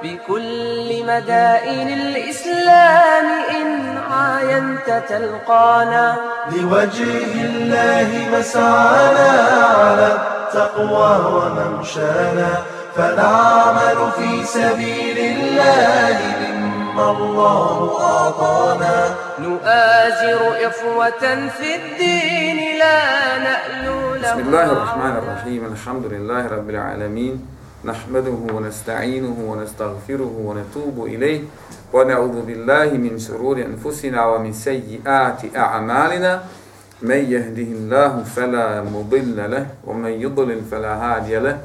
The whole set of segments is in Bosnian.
بكل مدائن الإسلام إن عاينت تلقانا. لوجه الله مسعانا على التقوى وممشانا. فنعمل في سبيل الله مما الله أعطانا. نؤازر إخوة في الدين لا نألو بسم الله الرحمن الرحيم. الحمد لله رب العالمين. نحمده ونستعينه ونستغفره ونتوب إليه ونعوذ بالله من شرور أنفسنا ومن سيئات أعمالنا. من يهده الله فلا مضل له ومن يضلل فلا هادي له.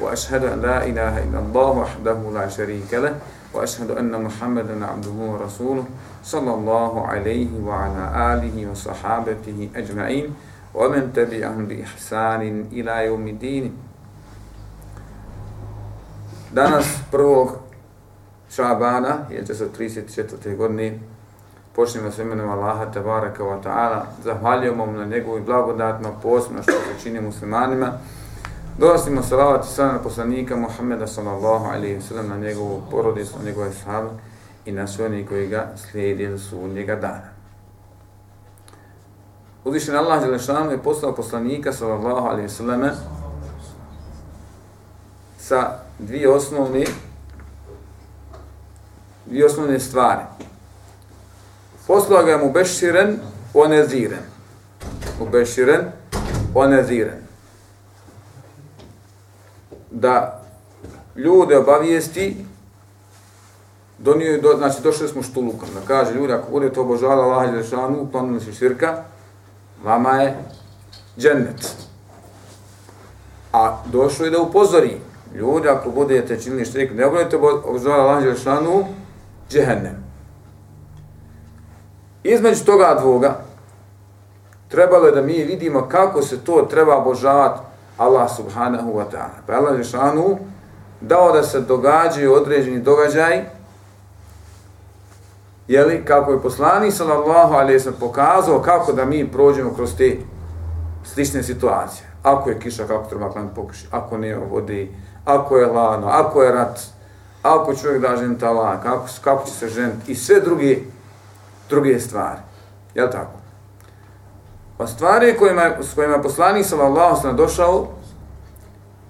وأشهد أن لا إله إلا الله وحده لا شريك له وأشهد أن محمدا عبده ورسوله صلى الله عليه وعلى آله وصحابته أجمعين. ومن تبعهم بإحسان إلى يوم الدين. Danas, prvog Šabana, 1934. godine, počnemo s imenom Allaha tabaraka wa ta'ala, zahvaljujemo mu na njegovim blagodatima, posebno što se čini muslimanima, donosimo salavat i sada na poslanika Muhammeda sallallahu alaihi wa sallam, na njegovu porodicu, na njegove sahabe i na sve oni koji ga slijedi sudnjega dana. Uzvišen Allah Đelešanu je poslao poslanika sallallahu alaihi wa sallam sa dvije osnovne dvije osnovne stvari. Poslao ga je mu beširen, oneziren. Mu beširen, oneziren. Da ljude obavijesti donio do, znači došli smo štulukom, da kaže ljudi, ako budete obožavali Allah i Žešanu, se širka, vama je džennet. A došlo je da upozori, ljudi, ako budete činili štrik, ne budete obožavali Allah Želšanu, džehennem. Između toga dvoga, trebalo je da mi vidimo kako se to treba obožavati Allah subhanahu wa ta'ala. Pa Allah Želšanu dao da se događaju određeni događaj, jeli, kako je poslani sallallahu alaihi sallam pokazao kako da mi prođemo kroz te slične situacije. Ako je kiša, kako treba klan pokuši, ako ne vode, ako je lano, ako je rat, ako čovjek da žen talak, kako, kako će se ženiti i sve druge, druge stvari. Jel tako? Pa stvari kojima, s kojima je poslanik sallallahu sallam došao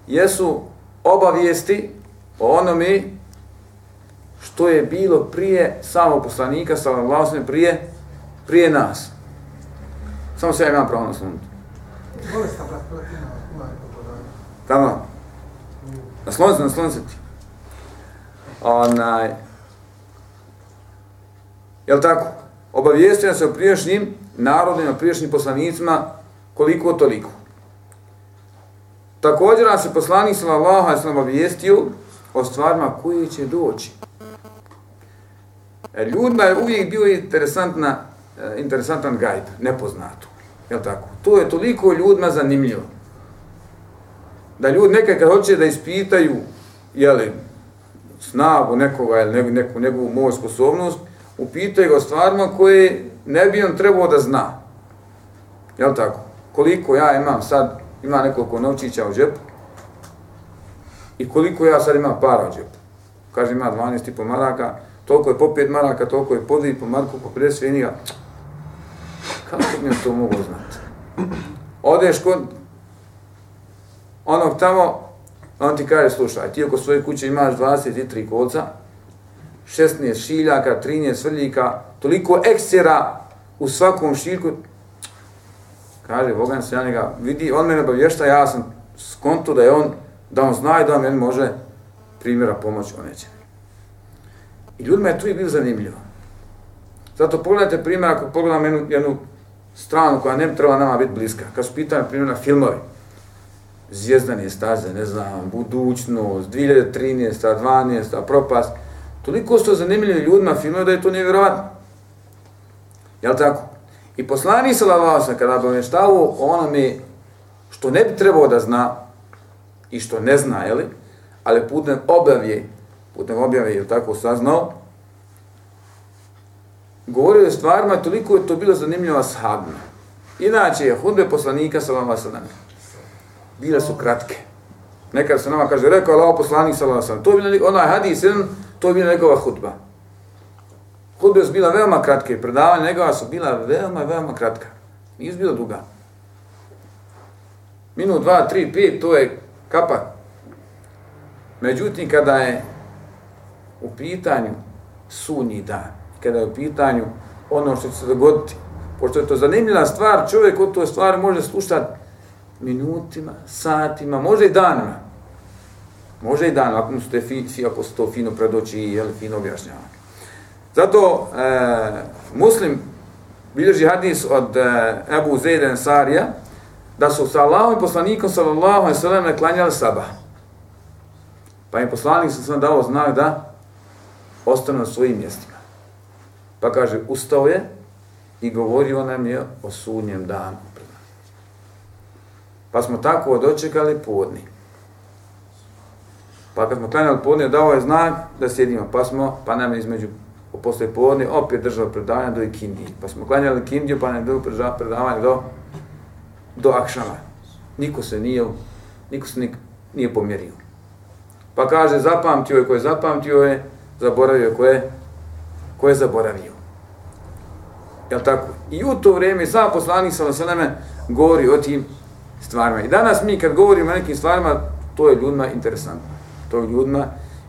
jesu obavijesti o onome što je bilo prije samog poslanika sallallahu sallam prije, prije nas. Samo se ja imam pravo na slunuti. Tamo. Naslon se, nasloni se ti. Onaj. Jel tako? Obavijestio se o priješnjim narodima, priješnjim poslanicima, koliko toliko. Također nas je poslanik sallallahu alejhi ve obavijestio o stvarima koje će doći. E, ljudima je uvijek bio interesantna, e, interesantan gajd, nepoznato. Je tako? To je toliko ljudima zanimljivo. Da ljudi nekad kad hoće da ispitaju jeli, snagu nekoga ili neku, neku njegovu moć, sposobnost, upitaju ga o stvarima koje ne bi on trebao da zna. Je tako? Koliko ja imam sad, ima nekoliko novčića u džepu i koliko ja sad imam para u džepu. Kaže ima 12,5 maraka, toliko je po 5 maraka, toliko je po 2,5 marku, po 50 svinija. Kako mi to mogu znati? Odeš kod onog tamo, on ti kaže, slušaj, ti oko svoje kuće imaš 23 kolca, 16 šiljaka, 13 svrljika, toliko eksera u svakom šiljku. Kaže, Bogan se ja njega vidi, on mene obavješta, ja sam skonto da je on, da on zna i da on meni može primjera pomoći o nečem. I ljudima je tu i bilo zanimljivo. Zato pogledajte primjer, ako pogledam jednu, jednu stranu koja ne treba nama biti bliska. Kad su pitanje primjer na filmovi, Zvijezdane staze, ne znam, budućnost, 2013. 12. propast, toliko su to zanimljivi ljudima filmove da je to nevjerovatno. Jel tako? I poslani se lavao sam kada bi oneštavao onome što ne bi trebao da zna i što ne zna, jeli? ali putem objavje, putem objave je tako saznao, govorio o stvarima, toliko je to bilo zanimljivo sahabima. Inače, hudbe poslanika sa vama. Bile su kratke. Nekad se nama kaže, rekao Allah poslanik sallallahu alejhi To je bila onaj hadis, jedan, to je bila njegova hudba. Hudbe su bila veoma kratke, predavanja njegova su bila veoma, veoma kratka. Nije bila duga. Minut, dva, tri, pet, to je kapa. Međutim, kada je u pitanju sunji dan, kada je u pitanju ono što će se dogoditi, pošto je to zanimljiva stvar, čovjek od toj stvari može slušati minutima, satima, može i danima. Može i danima, ako, ste fi, fi, ako se to fino predoći i jel, fino objašnjava. Zato e, muslim bilježi hadis od e, Ebu Zejden Sarija, da su sa Allahom i poslanikom sallallahu alaihi sallam klanjali sabah. Pa im poslanik sam dao znak da ostanu na svojim mjestima. Pa kaže, ustao je i govorio nam je o sudnjem danu. Pa smo tako dočekali podni. Pa kad smo klanjali podni, dao je znak da sjedimo. Pa smo, pa nam je između posle podni opet držao predavanje do ikindije. Pa smo klanjali ikindiju, pa nam je bilo predavanje do, do akšama. Niko se nije, niko se nik, nije pomjerio. Pa kaže, zapamtio je ko je zapamtio je, zaboravio je ko je, ko je zaboravio. Jel tako? I u to vrijeme sam poslanik sa Vaseleme govori o tim stvarima. I danas mi kad govorimo o nekim stvarima, to je ljudima interesantno. To je ljudima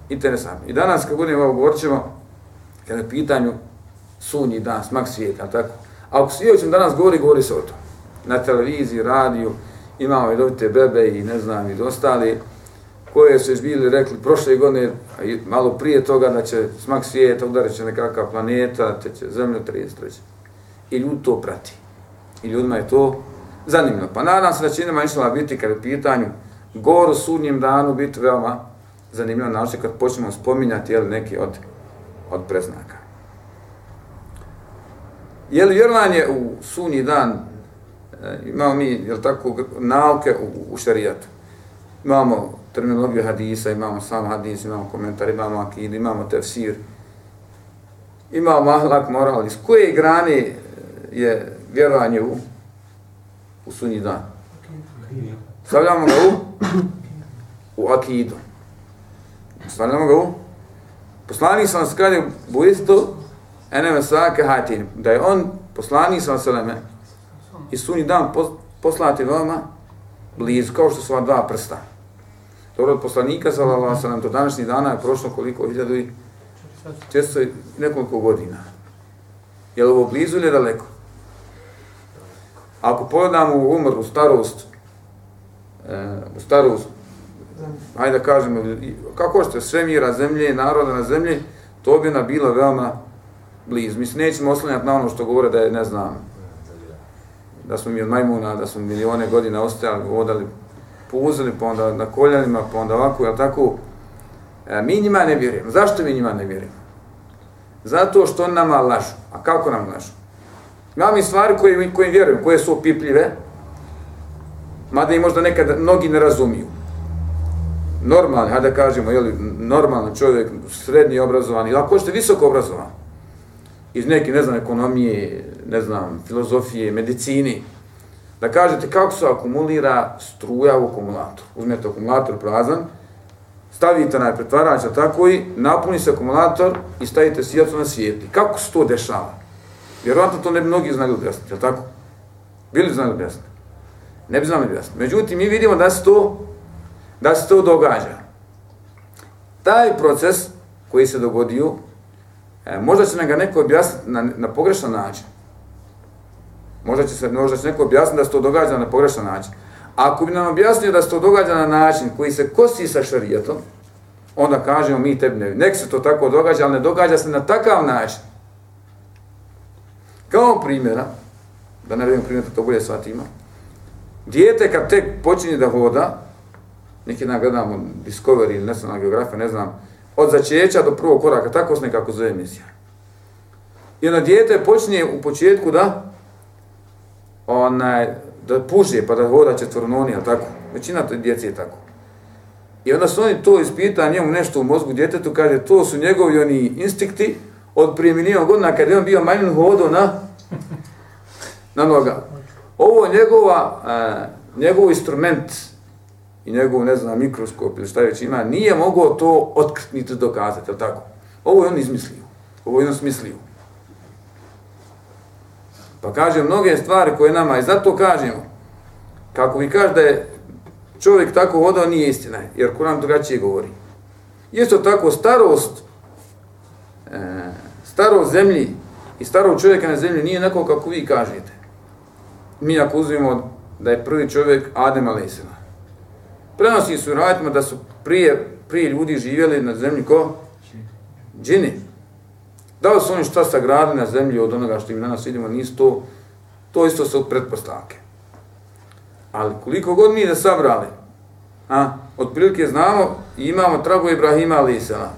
interesantno. I danas kad budemo ovo govorit ćemo, kada je pitanju sunji dan, smak svijeta, tako? A ako se danas govori, govori se o to. Na televiziji, radiju, imamo i dobite bebe i ne znam i ostali, koje su izbili rekli prošle godine, a malo prije toga da će smak svijeta udarit će nekakva planeta, te će zemlju treći. I ljudi to prati. I ljudima je to zanimljivo. Pa nadam se da će nema biti kada je pitanju govor u sudnjem danu biti veoma zanimljivo naoče kad počnemo spominjati jel, neki od, od preznaka. Je li vjerovanje u sunji dan, e, imamo mi, jel tako, nauke u, u šarijatu. Imamo terminologiju hadisa, imamo sam hadis, imamo komentar, imamo akid, imamo tefsir, imamo ahlak, moral. Iz koje grane e, je vjerovanje u, u sunji dan? Stavljamo ga u, u akidu. Stavljamo ga u Poslanik sam se kaže u isto eneme svake hatin, da je on poslanik sam se leme i sunji dan poslati vama blizu, kao što su ova dva prsta. Dobro, od poslanika, sallallahu sallam, do današnjih dana je prošlo koliko, hiljadu i često nekoliko godina. Je li ovo blizu ili daleko? Ako pogledamo u umr, u starost, e, u starost, hajde da kažemo, kako što sve mira zemlje, naroda na zemlji, to bi ona bila veoma blizu. Mislim, nećemo oslanjati na ono što govore da je, ne znam, da smo mi od majmuna, da smo milione godina ostajali, vodali puzili, pa onda na koljanima, pa onda ovako, jel tako? E, mi njima ne vjerujemo. Zašto mi njima ne vjerujemo? Zato što nama lažu. A kako nam lažu? Imamo i stvari koje, koje vjerujem, koje su opipljive, mada i možda nekad mnogi ne razumiju. Normalni, hajde da kažemo, jeli, normalan čovjek, srednji obrazovan, ili ako hoćete visoko obrazovan, iz neke, ne znam, ekonomije, ne znam, filozofije, medicini, da kažete kako se akumulira struja u akumulator. Uzmete akumulator prazan, stavite na pretvarač, tako i napuni se akumulator i stavite svijetlo na svijetli. Kako se to dešava? Vjerojatno to ne bi mnogi znali objasniti, je tako? Bili znali objasniti? Ne bi znali objasniti. Međutim, mi vidimo da se to, da se to događa. Taj proces koji se dogodio, e, možda će nam ga neko objasniti na, na pogrešan način. Možda će se možda će neko objasniti da se to događa na pogrešan način. Ako bi nam objasnio da se to događa na način koji se kosi sa šarijetom, onda kažemo mi tebi ne. Nek se to tako događa, ali ne događa se na takav način. Kao primjera, da ne vidim primjer, to bolje shvatimo, dijete kad tek počinje da voda, neki dan gledamo Discovery ili National Geographic, ne znam, od začeća do prvog koraka, tako se nekako zove emisija. I onda dijete počinje u početku da onaj, da puže pa da voda četvrnoni, ali tako? Većina te djece je tako. I onda su oni to ispita njemu nešto u mozgu djetetu, kaže, to su njegovi oni instinkti od prije milijon godina kad je on bio manjun hodo na, na noga. Ovo je njegova, e, njegov instrument i njegov, ne znam, mikroskop ili šta već ima, nije mogao to otkriti niti dokazati, je tako? Ovo je on izmislio. Ovo je on smislio. Pa kaže mnoge stvari koje nama, i zato kažemo, kako vi kaže da je čovjek tako hodao, nije istina, jer Kur'an drugačije govori. Isto tako, starost, e, staro zemlji i starog čovjeka na zemlji nije neko kako vi kažete. Mi ako uzmemo da je prvi čovjek Adem Alesina. Prenosi su radima da su prije, prije ljudi živjeli na zemlji ko? Džini. Da li su oni šta sagradili na zemlji od onoga što im danas vidimo, nisu to, to isto su pretpostavke. Ali koliko god mi da sabrali, a, od prilike znamo imamo tragu Ibrahima Alisana,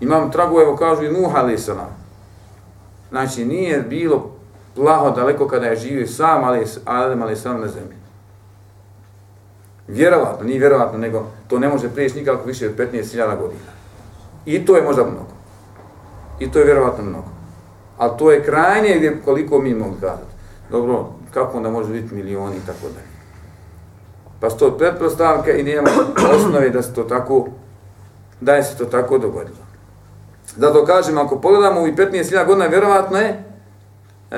imamo tragu, evo kažu, i Nuh Alisana. Znači, nije bilo plaho daleko kada je živio sam ali, Adem sam na zemlji. Vjerovatno, nije vjerovatno, nego to ne može prijeći nikako više od 15.000 godina. I to je možda mnogo. I to je vjerovatno mnogo. Ali to je krajnje gdje koliko mi mogu kazati. Dobro, kako onda može biti milioni i tako dalje. Pa sto pretpostavke i nema osnove da se to tako, da je se to tako dogodilo. Zato kažem, ako pogledamo i 15.000 godina, vjerovatno je e,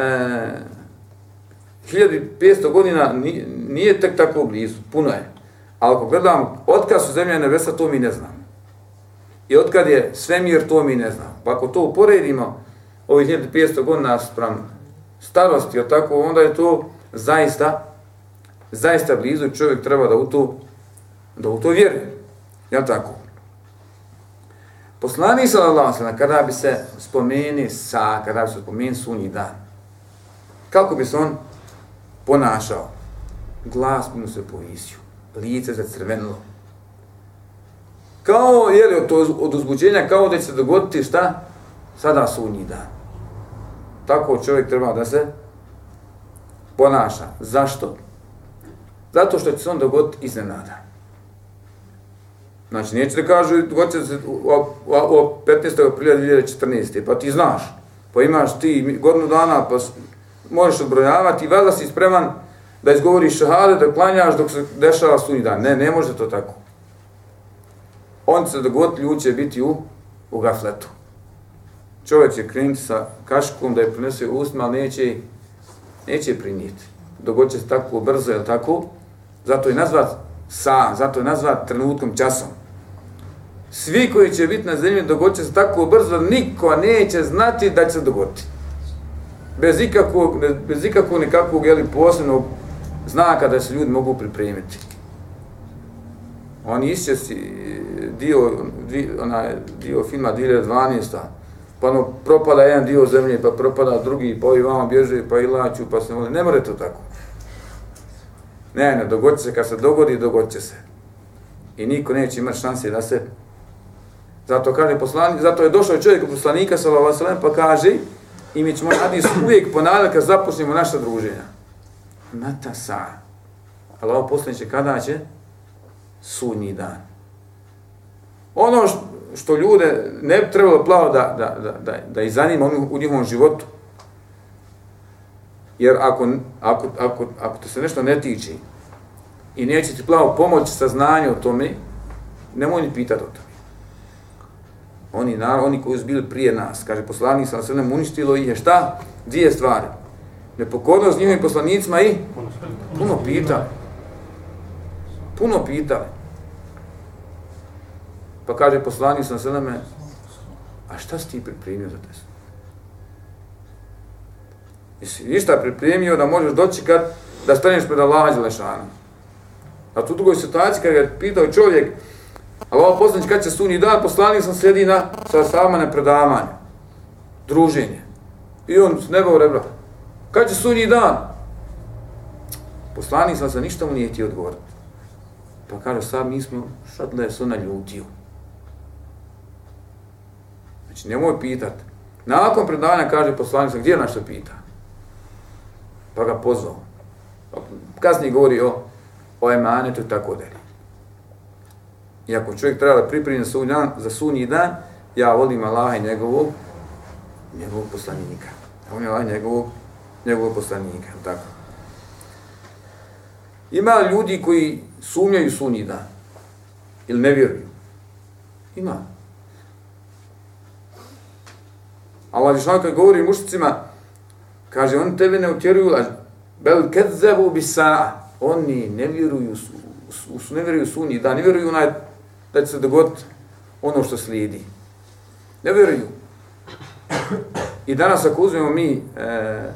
1500 godina nije, nije tek tako blizu, puno je. Ali ako gledamo, otkad su zemlje i nebesa, to mi ne znamo. I otkad je svemir, to mi ne znamo. Pa ako to uporedimo, ovih 1500 godina sprem starosti, tako, onda je to zaista, zaista blizu i čovjek treba da u to, da u to vjeruje. Jel tako? Poslani sallallahu alejhi kada bi se spomeni sa, kada bi se spomeni sunji dan. Kako bi se on ponašao? Glas bi mu se povisio, lice se crvenilo. Kao, je li, od, od uzbuđenja, kao da će se dogoditi šta? Sada sunji dan. Tako čovjek treba da se ponaša. Zašto? Zato što će se on dogoditi iznenada. Znači, neće da kažu, hoće će se o 15. aprila 2014. Pa ti znaš, pa imaš ti godinu dana, pa možeš odbrojavati i vada si spreman da izgovoriš šahade, da klanjaš dok se dešava sunji dan. Ne, ne može to tako. On se dogoditi, ljudi će biti u, u gafletu čovjek će krenuti sa kaškom da je prinese u ustima, ali neće, neće prinijeti. Dogod će se tako brzo, je tako? Zato je nazvat sa, zato je nazvat trenutkom, časom. Svi koji će biti na zemlji dogodit će se tako brzo, niko neće znati da će se dogoditi. Bez ikakvog, bez ikakvog nekakvog jeli, posebnog znaka da se ljudi mogu pripremiti. On išće si dio, dio, onaj, dio filma 2012 pa ono, propada jedan dio zemlje, pa propada drugi, pa ovi vama bježe, pa i laću, pa se moli. Ne more to tako. Ne, ne, dogodit se, kad se dogodi, dogodit će se. I niko neće imati šanse da se... Zato kaže poslanik, zato je došao čovjek poslanika, sallallahu alejhi ve pa kaže, i mi ćemo hadis uvijek ponavljati kad započnemo naša druženja. Mata sa. Allah ovo kada će? Sudnji dan. Ono što, što ljude ne bi trebalo plavo da, da, da, da, da ih zanima u njihovom životu. Jer ako, ako, ako, ako te se nešto ne tiče i neće ti plavo pomoći sa znanjem o tome, nemoj ni pitati o tome. Oni, nar, oni koji su bili prije nas, kaže poslanik sa sve uništilo ih je šta? Dvije stvari. Nepokornost njihovim poslanicima i puno pitali. Puno pitali. Pa kaže poslanik sa sveme, a šta si ti pripremio za test? Jesi ništa pripremio da možeš doći kad da staneš pred Allaha Đelešana? A tu drugoj situaciji kad je pitao čovjek, ali poslanić kad će sunji dan, poslanik sam sjedi na sa sama na predavanje, druženje. I on s neba rebra, kad će sunji dan? Poslanik sam se ništa mu nije htio odgovoriti. Pa kaže, sad mi smo, sad le se naljutio. Znači, nemoj pitat. Nakon predavanja kaže poslanica, gdje našto pita? Pa ga pozvao. Pa kasnije govori o, o emanetu i tako dalje. I ako čovjek treba da pripremi za, sunji dan, ja volim Allaha i njegovog, njegovog poslanika. Ja volim Allaha i njegovog, njegovog poslanika. Tako. Ima ljudi koji sumnjaju sunji dan. ili ne vjeruju? Ima. Allah Žešan kad govori mušicima, kaže, oni tebe ne utjeruju, a bel kedzebu bisa, oni ne vjeruju, su, su, ne vjeruju sunji, dan, ne vjeruju onaj, da će se dogoditi ono što slijedi. Ne vjeruju. I danas ako uzmemo mi, e,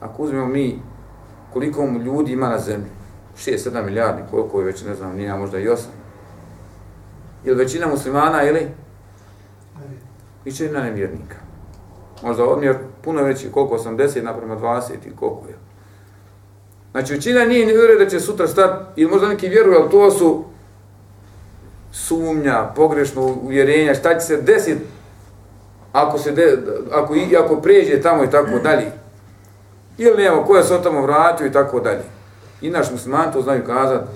ako uzmemo mi koliko ljudi ima na zemlji, 6-7 milijardi, koliko je već, ne znam, nije možda i 8. Ili većina muslimana ili? Većina nevjernika. Možda odmjer puno veći, koliko 80 naprema 20 ili koliko je. Znači većina nije ne vjeruje da će sutra stati, ili možda neki vjeruju, ali to su sumnja, pogrešno uvjerenja, šta će se desiti ako se de, ako ako pređe tamo i tako dalje. Ili nema ko je se tamo vratio i tako dalje. I naš musliman to znaju kazati.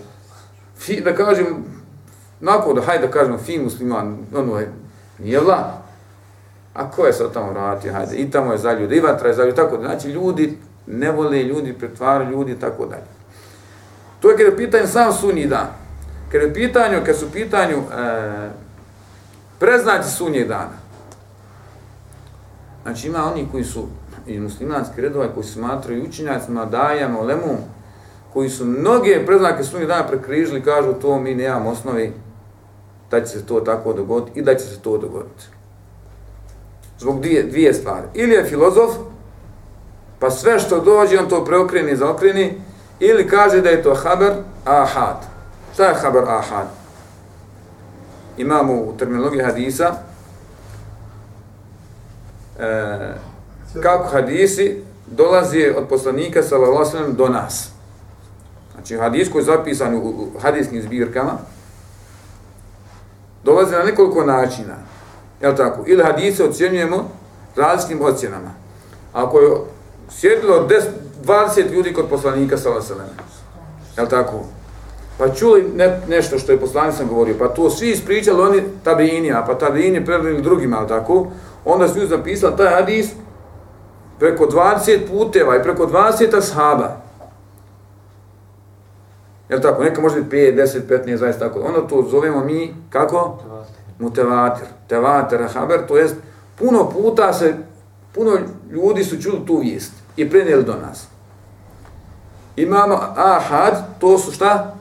Fi, da kažem, nakon da hajde da kažemo fi musliman, ono je, nije vla. A ko je se tamo vratio, hajde, i tamo je za ljudi, i vatra je za ljudi, tako da. Znači, ljudi ne vole ljudi, pretvaraju ljudi i tako dalje. To je kada je pitanje sam sunji dan. Kad, je pitanju, kad su pitanju e, preznaci sunje dana. Znači ima oni koji su iz muslimanskih redova koji smatraju učinjacima, dajama, lemom, koji su mnoge preznake sunnih dana prekrižili, kažu to mi nemamo osnovi da će se to tako dogoditi i da će se to dogoditi. Zbog dvije, dvije stvari. Ili je filozof, pa sve što dođe on to preokreni i zaokreni, ili kaže da je to haber ahad. Šta je haber ahad? Imamo u terminologiji hadisa, e, kako hadisi dolazi od poslanika sallallahu do nas. Znači hadis koji je zapisan u hadiskim zbirkama dolazi na nekoliko načina. Je tako? Ili hadise ocjenjujemo različitim ocjenama. Ako je sjedilo 10, 20 ljudi kod poslanika sallallahu Je tako? Pa čuli ne, nešto što je poslanik sam govorio, pa to svi ispričali oni tabiinima, pa tabiini predali drugima, je tako? onda su zapisali taj hadis preko 20 puteva i preko 20 ashaba. Jel tako? Neka može biti 5, 10, 15, 20, tako. Onda to zovemo mi, kako? Mutevatir. Tevatir, haber, to jest puno puta se, puno ljudi su čuli tu vijest i prenijeli do nas. Imamo ahad, to su šta?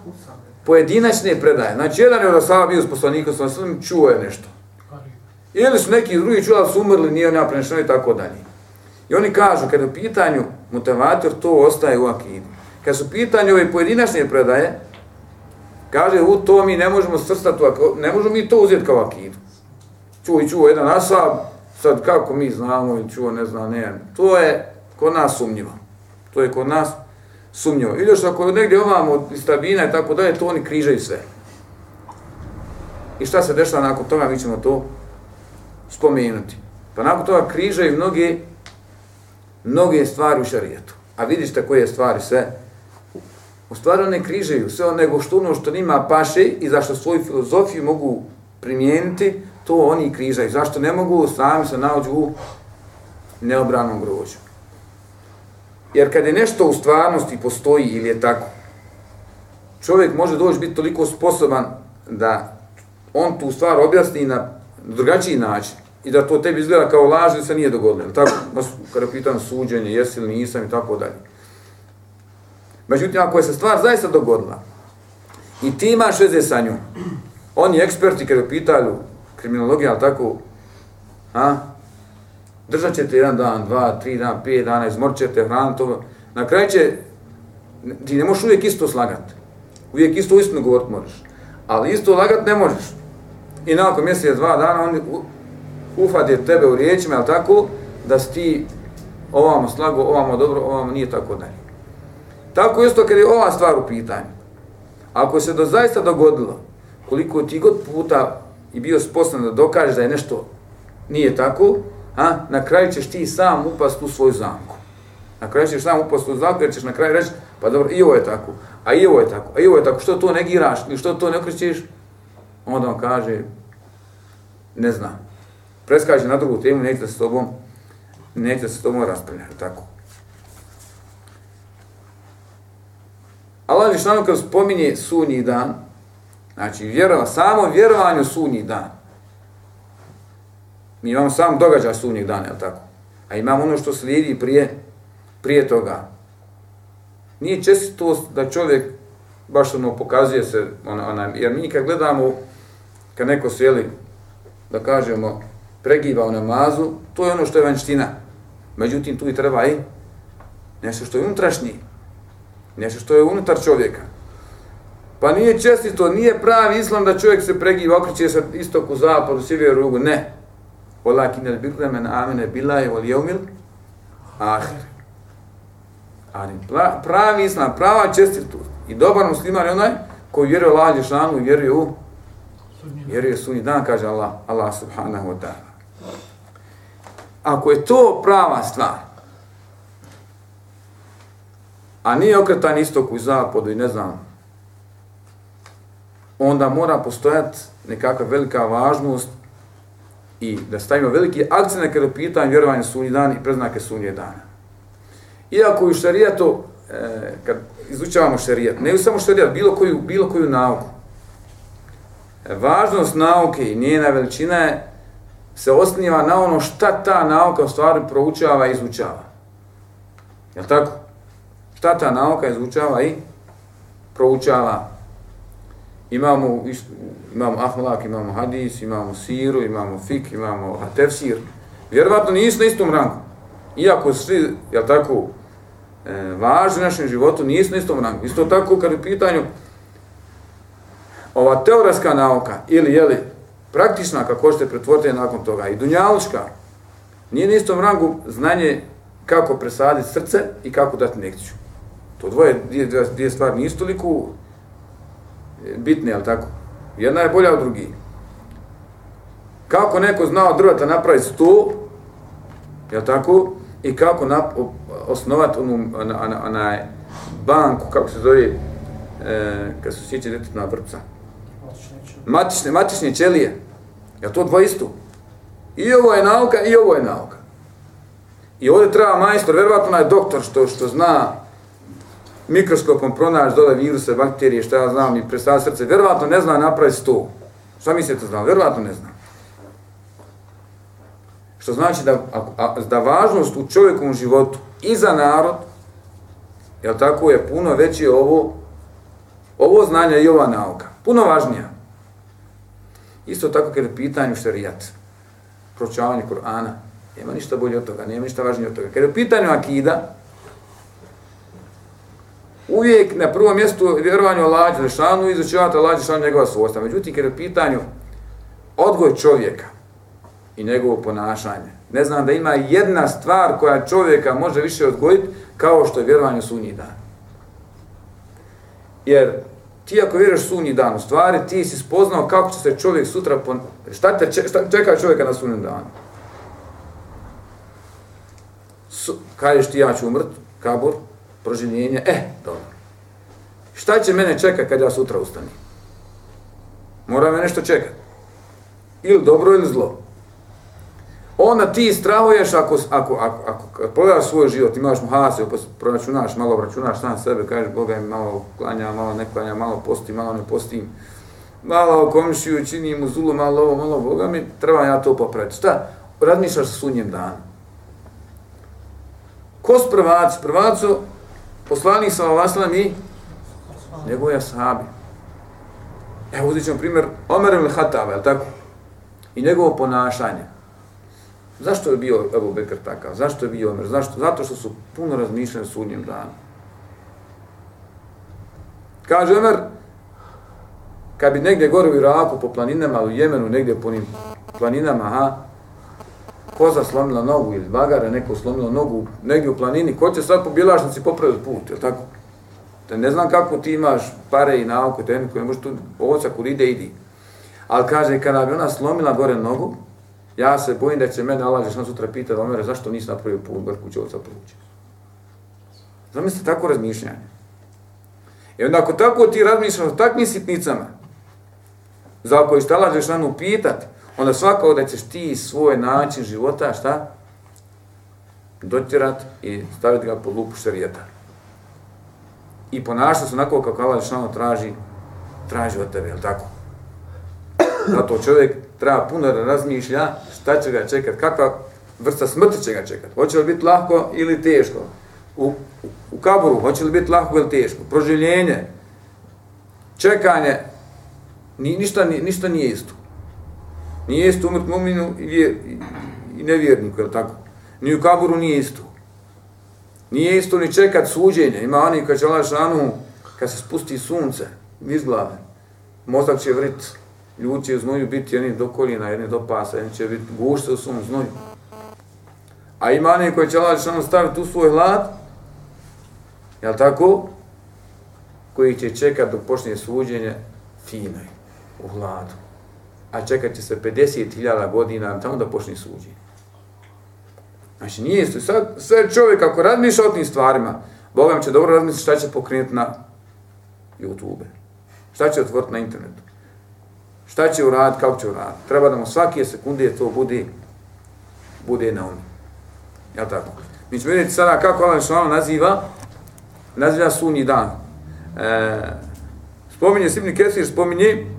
Pojedinačne predaje. Znači, jedan je od Asaba bio s poslanikom, sam čuo je nešto. Ili su neki drugi čuli, su umrli, nije on i tako dalje. I oni kažu, kada u pitanju motivator, to ostaje u akidu. Kada su pitanju ove pojedinačne predaje, kaže, u to mi ne možemo srstati, ne možemo mi to uzeti kao akidu. Čuo i čuo jedan asab, sad kako mi znamo i čuo, ne znam, ne, to je kod nas sumnjivo. To je kod nas sumnjivo. Ili još ako negdje ovamo iz tabina i tako dalje, to oni križaju sve. I šta se dešava nakon toga, mi ćemo to spomenuti. Pa nakon toga križaju mnoge, mnoge stvari u šarijetu. A vidiš koje stvari sve? U stvari one križaju sve ono nego što ono što nima paše i zašto svoju filozofiju mogu primijeniti, to oni križaju. Zašto ne mogu sami se naođu u neobranom grožu. Jer kad je nešto u stvarnosti postoji ili je tako, čovjek može doći biti toliko sposoban da on tu stvar objasni na drugačiji način i da to tebi izgleda kao laž ili se nije dogodilo. Tako, kada pitan suđenje, jesi ili nisam i tako dalje. Međutim, ako je se stvar zaista dogodila i ti imaš veze sa njom, oni eksperti kada pitaju kriminologija, ali tako, a, držat ćete jedan dan, dva, tri dan, pet dana, izmorit ćete hranu, to, na kraju će, ti ne možeš uvijek isto slagati. Uvijek isto istinu govorit možeš. Ali isto lagat ne možeš. I nakon mjesec, dva dana, oni ufade tebe u riječima, ali tako, da si ti ovamo slago, ovamo dobro, ovamo nije tako dalje. Tako isto kad je ova stvar u pitanju. Ako se do zaista dogodilo, koliko ti god puta i bio sposoban da dokažeš da je nešto nije tako, a, na kraju ćeš ti sam upast u svoju zamku. Na kraju ćeš sam upast u zamku jer ćeš na kraju reći, pa dobro, i ovo je tako, a i ovo je tako, a i ovo je tako, što to negiraš ili što to ne okrećeš, onda on kaže, ne znam preskaže na drugu temu, neće s tobom, neće se s tobom raspravljati, tako. Allah Višanu kad spominje sunji dan, Znači, vjerova, samo vjerovanje u sunji dan. Mi imamo sam događaj sunnjeg dana, je tako? A imamo ono što slijedi prije, prije toga. Nije čestitost da čovjek baš ono pokazuje se, ona, ona, jer mi kad gledamo, kad neko sjeli, da kažemo, pregiba u namazu, to je ono što je vanština. Međutim, tu i treba i nešto što je unutrašnji, nešto što je unutar čovjeka. Pa nije čestito, nije pravi islam da čovjek se pregiva, okreće sa istoku, zapadu, sjeveru, rugu, ne. Walakin al birra men amene billahi wal yawmil akhir. Ali pravi islam, prava čestitost i dobar musliman je onaj koji vjeruje Allah Žešanu i vjeruje u vjeruje u sunji dan, kaže Allah, Allah subhanahu wa ta'ala. Ako je to prava stvar, a nije okretan istoku i zapadu i ne znam, onda mora postojati nekakva velika važnost i da stavimo veliki akcent kada pitanje vjerovanja sunji dan i preznake sunje dana. Iako u šarijatu, e, kad izučavamo šarijat, ne samo šarijat, bilo koju, bilo koju nauku, e, važnost nauke i njena veličina je se osniva na ono šta ta nauka u stvari proučava i izučava. Je tako? Šta ta nauka izučava i proučava? Imamo, imamo ahlak, imamo hadis, imamo siru, imamo fik, imamo tefsir. Vjerovatno nisu na istom rangu. Iako svi, jel tako, e, važni našem životu, nisu na istom rangu. Isto tako, kad je pitanju ova teoretska nauka, ili, jeli, praktična, kako ćete pretvoriti nakon toga, i dunjaluška, nije na istom rangu znanje kako presaditi srce i kako dati nekciju. To dvoje, dvije, dvije stvari nisu toliko bitne, jel tako? Jedna je bolja od drugi. Kako neko zna od drveta napraviti sto, jel tako? I kako nap, osnovati onu, onaj ona, banku, kako se zove, e, kad su sjeće djetetna vrpca. Matične, matične ćelije. Jel to dva isto? I ovo je nauka, i ovo je nauka. I ovdje treba majstor, verovatno onaj doktor što što zna mikroskopom pronaći dole viruse, bakterije, što ja znam, i predstavlja srce, verovatno ne zna napraviti sto. Šta mislite znam? Verovatno ne zna. Što znači da, a, da važnost u čovjekovom životu i za narod, jel tako je puno veće ovo, ovo znanje i ova nauka. Puno važnija. Isto tako kada je pitanju šarijat, pročavanje Kur'ana, nema ništa bolje od toga, nema ništa važnije od toga. Kada je pitanju akida, uvijek na prvom mjestu vjerovanje o lađu lešanu i izučevati lađu lešanu njegova svojstva. Međutim, kada je pitanju odgoj čovjeka i njegovo ponašanje, ne znam da ima jedna stvar koja čovjeka može više odgojiti kao što je vjerovanje u sunji dan. Jer ti ako vjeruješ sunji dan u stvari, ti si spoznao kako će se čovjek sutra, pon... šta te čeka čovjeka na sunjem danu? Su, kažeš ti ja ću umrt, kabur, proživljenje, e, dobro. Šta će mene čeka kad ja sutra ustanem? Mora me nešto čekat. Ili dobro ili zlo. Onda ti strahuješ ako, ako, ako, ako pogledaš svoj život, imaš mu hase, proračunaš, malo računaš sam sebe, kažeš Boga mi malo klanja, malo ne klanja, malo posti, malo ne postim, malo komšiju, čini mu zulu, malo ovo, malo Boga mi, treba ja to popraviti. Šta? Razmišljaš sa sunjem dana. Ko su prvaci? Prvacu, poslanik sa Allahslam i njegovi ashabi. Evo uzit ćemo primjer Omer ibn Hatava, je tako? I njegovo ponašanje. Zašto je bio Ebu Bekr takav? Zašto je bio Omer? Zašto? Zato što su puno razmišljali sudnjem danu. Kaže Omer, kad bi negdje gore u Iraku po planinama, u Jemenu, negdje po njim planinama, ha, koza slomila nogu ili bagara, neko slomilo nogu negdje u planini, ko će sad po bilašnici popraviti put, je tako? Da ne znam kako ti imaš pare i nauku, tehniku, ne možeš tu ovoca kod ide, idi. Ali kaže, kada bi ona slomila gore nogu, ja se bojim da će mene Allah Žešan sutra pitati, Omere, zašto nisi napravio put, bar kuće ovoca proći. Zamislite tako razmišljanje. I onda ako tako ti razmišljaš o takvim sitnicama, za koje šta Allah Žešan upitati, onda svakako da ćeš ti svoj način života, šta? Dotjerat i staviti ga pod lupu šarijeta. I ponašati se onako kako Allah Žešanu traži traži od tebe, jel tako? Zato čovjek treba puno da razmišlja šta će ga čekat, kakva vrsta smrti će ga čekat. Hoće li biti lahko ili teško? U, u kaburu, hoće li biti lahko ili teško? Proživljenje, čekanje, ni, ništa, ni, ništa nije isto. Nije isto umrt muminu i, vjer, i, i nevjerniku, je tako? Ni u kaburu nije isto. Nije isto ni čekat suđenje. Ima oni koji će lašanu, kad se spusti sunce, iz glave, mozak će vrit, ljudi će u znoju biti jedni do koljena, jedni do pasa, jedni će biti gušte u svom znoju. A ima oni koji će lašanu staviti u svoj hlad, jel tako? Koji će čekat dok počne suđenje, finoj, u hladu. A čekat će se 50.000 godina tamo da počne suđenje. Znači nije isto. Sad, sve čovjek ako razmišlja o tim stvarima, Bogam će dobro razmisliti šta će pokrenuti na YouTube. Šta će otvoriti na internetu. Šta će uraditi, kako će uraditi. Treba da mu svake sekunde to bude, bude na umu. Ja tako? Mi ćemo vidjeti sada kako Allah Šalama naziva, naziva sunji dan. E, spominje Sibni Kesir, spominje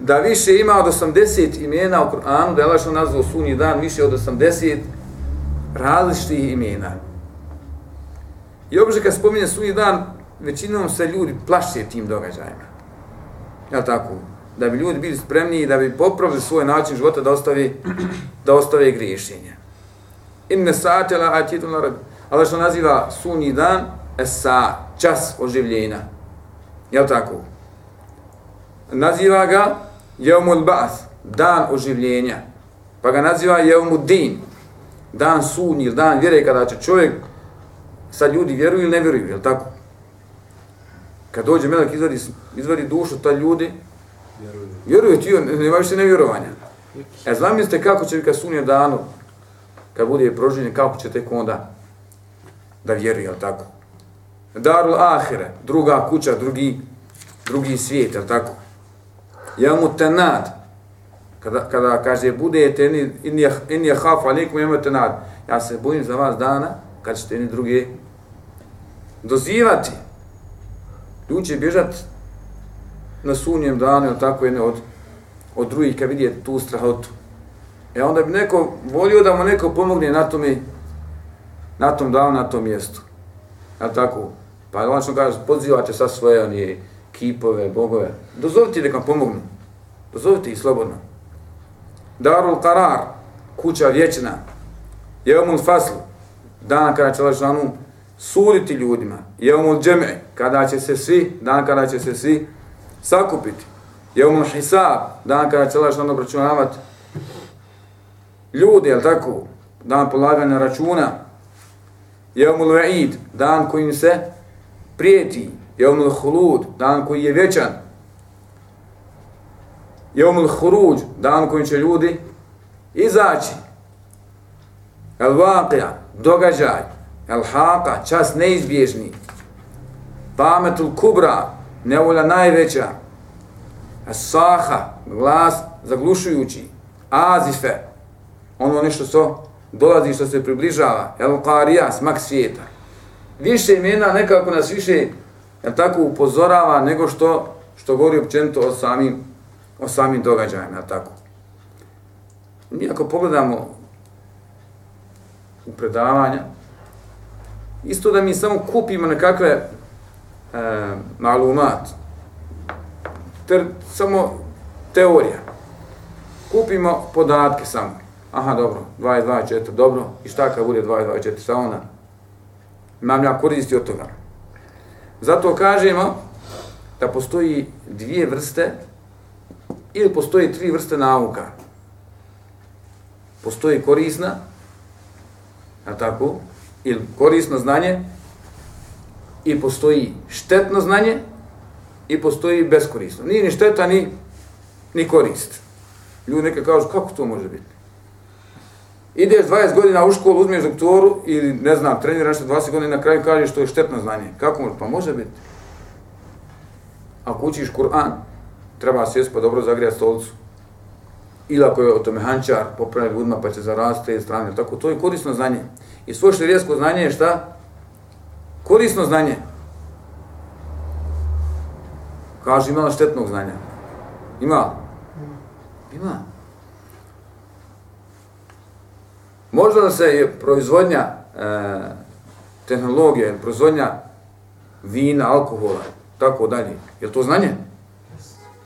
da više ima od 80 imena u Kur'anu, da je Allah nazvao sunji dan više od 80 različitih imena. I obično kad spominje sunji dan, većinom se ljudi plaše tim događajima. Ja tako? Da bi ljudi bili spremni i da bi popravili svoj način života da ostave, da ostave griješenje. Inne sa'atela atijetu na rabi. Allah što naziva sunji dan, esa, čas oživljenja. Jel tako? Naziva ga Jeumul Ba'ath, dan oživljenja. Pa ga naziva Jeumul Din, dan sunji ili dan vjere kada će čovjek, sad ljudi vjeruju ili ne vjeruju, jel tako? Kad dođe melek izvadi, izvadi dušu, ta ljudi vjeruju. Vjeruju ti, nema više nevjerovanja. E, znam mislite kako će kad sunje danu, kad bude proživljen, kako će tek onda da vjeruje, jel tako? Darul Ahire, druga kuća, drugi, drugi svijet, jel tako? Ja mu tenad, kada, kada kaže, budete in je haf, a nikom imate tenad, ja se bojim za vas dana, kad ćete jedni druge dozivati. Ljudi će bježat na sunjem danu, ili tako jedne od, od drugih, kad vidje tu strahotu. E onda bi neko volio da mu neko pomogne na tom, na tom danu, na tom mjestu. Ja tako? Pa on što kaže, pozivate sa svoje onije kipove, bogove. Dozovite da vam pomognu. Dozovite ih slobodno. Darul Qarar, kuća vječna. Jevmul Fasl, dan kada će Lašanu suditi ljudima. Jevmul Džeme, kada će se svi, dan kada će se svi sakupiti. Jevmul Hisab, dan kada će Lašanu obračunavati ljudi, jel tako? Dan polaganja računa. Jevmul Va'id, dan kojim se prijeti. Jeumul Hulud, dan koji je vječan. Jeumul Huruđ, dan kojim će ljudi izaći. El Vaqija, događaj. El Haqa, čas neizbježni. Pametul Kubra, nevolja najveća. Es Saha, glas zaglušujući. Azife, ono nešto što dolazi, što se približava. El Qarija, smak svijeta. Više imena nekako nas više jel tako upozorava nego što što govori općenito o samim o samim događajima, jel tako. Mi ako pogledamo u predavanja, isto da mi samo kupimo nekakve e, malumat, ter, samo teorija. Kupimo podatke samo. Aha, dobro, 2 i 2 4, dobro. I šta kad bude 2 i 2 4, šta onda? Imam ja koristi od toga. Zato kažemo da postoji dvije vrste ili postoji tri vrste nauka. Postoji korisna, a tako, ili korisno znanje, i postoji štetno znanje, i postoji beskorisno. Nije ni šteta, ni, ni korist. Ljudi neka kažu, kako to može biti? Ideš 20 godina u školu, uzmeš doktoru ili ne znam, treniraš se 20 godina na kraju kažeš što je štetno znanje. Kako može? Pa može biti. Ako učiš Kur'an, treba sjesti pa dobro zagrijati stolicu. Ili ako je o popravi ljudima pa će zarasti te strane. Tako, to je korisno znanje. I svoje širijesko znanje je šta? Korisno znanje. Kaže, imala štetnog znanja? Ima. Ima. Možda da se je proizvodnja e, tehnologija, proizvodnja vina, alkohola, tako dalje. Je to znanje?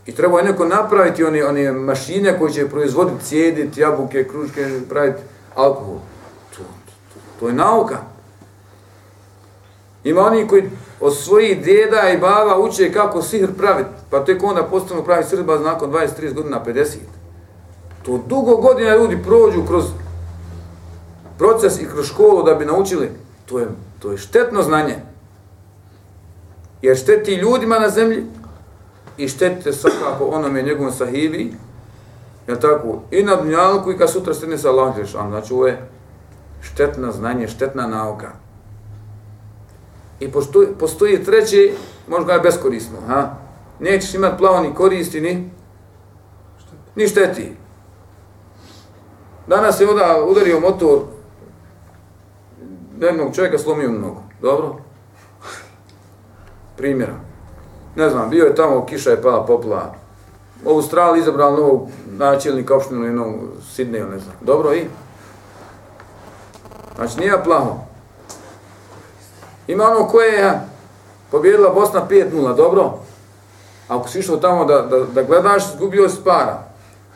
I treba je neko napraviti one, one mašine koje će proizvoditi, cijediti jabuke, kruške, praviti alkohol. To, to, to je nauka. Ima oni koji od svojih djeda i baba uče kako sihr praviti, pa tek onda postanu pravi srba nakon 20-30 godina, 50. To dugo godina ljudi prođu kroz proces i kroz školu da bi naučili. To je, to je štetno znanje. Jer šteti ljudima na zemlji i štetite svakako onome njegovom sahibi, jel tako, i na dunjalku i kad sutra stane sa Allahom Đelešanu. Znači ovo je štetno znanje, štetna nauka. I postoji, postoji treće, možda je beskorisno, ha? Nećeš imati plavo ni koristi, ni, ni šteti. Danas je onda udario motor jednog čovjeka slomio mnogo. Dobro? Primjera. Ne znam, bio je tamo, kiša je pala, popla. U Australiji izabrali novog načelnika opštine, jednog Sidneja, ne znam. Dobro i? Znači, nije plaho. Ima ono koje je pobjedila Bosna 5-0, dobro? Ako si išao tamo da, da, da gledaš, izgubio si para.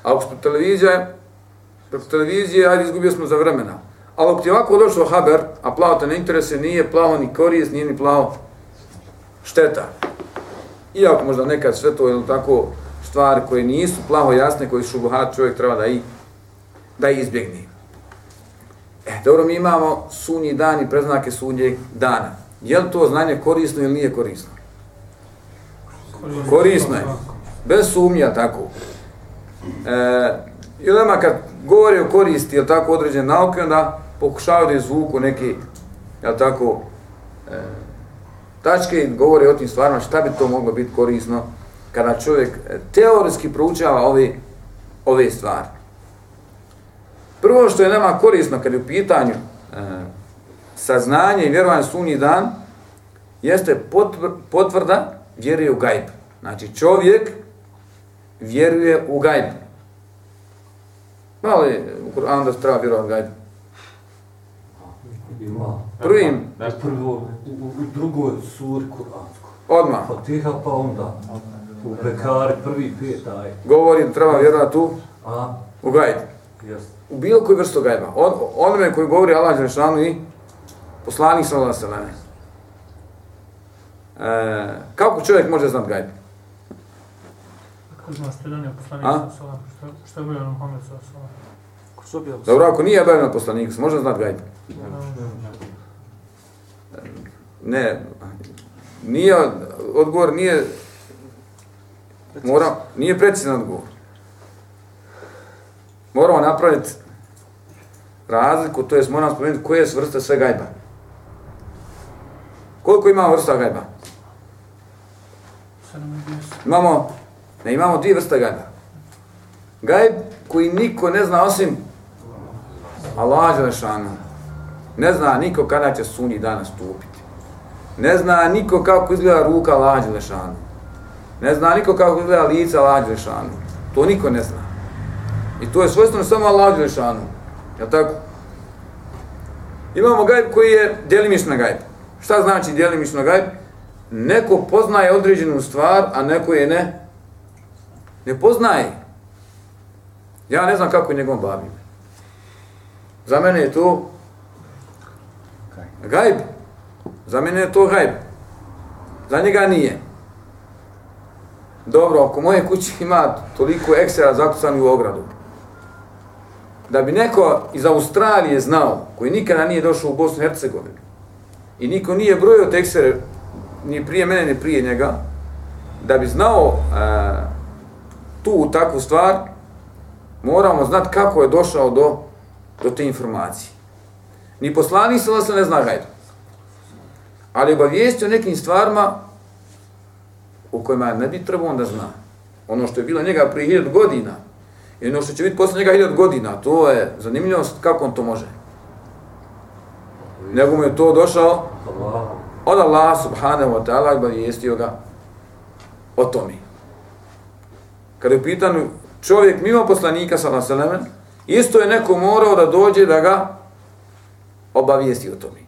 Ako smo televizija, preko televizije, ajde, izgubio smo za vremena. Ali ako ti ovako došao haber, a plavo te ne interesuje, nije plavo ni korist, nije ni plavo šteta. Iako možda nekad sve to je tako stvari koje nisu plavo jasne, koji su bohat, čovjek treba da i da izbjegne. E, dobro, mi imamo sunji dan i preznake sunnjeg dana. Je li to znanje korisno ili nije korisno? Korisno je. Bez sumnja, tako. E, I nema kad govori o koristi, je tako, određene nauke, onda pokušavaju da izvuku neki, jel tako, e, tačke i govore o tim stvarima, šta bi to moglo biti korisno kada čovjek e, teorijski proučava ove, ove stvari. Prvo što je nama korisno kad je u pitanju e, saznanje i vjerovanje sunji dan, jeste potvrda vjeruje u gajb. Znači čovjek vjeruje u gajb. Malo je u Kur'anu da se treba vjerovati u gajb. Ima. Prvim. Prvo, u, u drugoj suri Kur'ansko. Odmah. Pa tiha pa onda. U pekari prvi pet aj. Govori da treba vjerovati u, A, u gajb. jes. U bilo koju vrstu gajba. On, onome koji govori Allah Đelešanu i poslanik sallallahu alejhi ve sellem. E, kako čovjek može znati gajb? Kako zna stredanje A? poslanika sa salam, što, što je objavljeno Muhammed sa. Ko su? Dobro, ako nije objavljeno poslanik, se može znati gajb? Ne, nije, odgovor nije, mora, nije precizan odgovor. Moramo napraviti razliku, to jest moramo spomenuti koje su vrste sve gajba. Koliko ima vrsta gajba? Imamo, ne imamo dvije vrste gajba. Gajb koji niko ne zna osim Allah Đelešanu. Ne zna niko kada će sunji dan nastupiti. Ne zna niko kako izgleda ruka Allah Đelešanu. Ne zna niko kako izgleda lica Allah Đelešanu. To niko ne zna. I to je svojstveno samo Allah Đelešanu. Jel tako? Imamo gajb koji je djelimišna gajb. Šta znači djelimišna gajb? Neko poznaje određenu stvar, a neko je ne, ne poznaje. Ja ne znam kako je njegovom babi. Za mene je to gajb. Za mene je to gajb. Za njega nije. Dobro, ako moje kuće ima toliko ekstra zakucani u ogradu, da bi neko iz Australije znao, koji nikada nije došao u Bosnu i Hercegovinu, i niko nije brojio te eksere, ni prije mene, ni prije njega, da bi znao a, tu takvu stvar, moramo znati kako je došao do, do te informacije. Ni poslanik se ne zna gajdu. Ali obavijesti o nekim stvarima u kojima ne bi trebao da zna. Ono što je bilo njega prije hiljad godina i ono što će biti posle njega hiljad godina, to je zanimljivost kako on to može. Nego mu je to došao Allah. od Allah subhanahu wa ta'ala obavijestio ga o tome. Kada je pitan čovjek mimo poslanika sallallahu alejhi ve sellem, isto je neko morao da dođe da ga obavijesti o tome.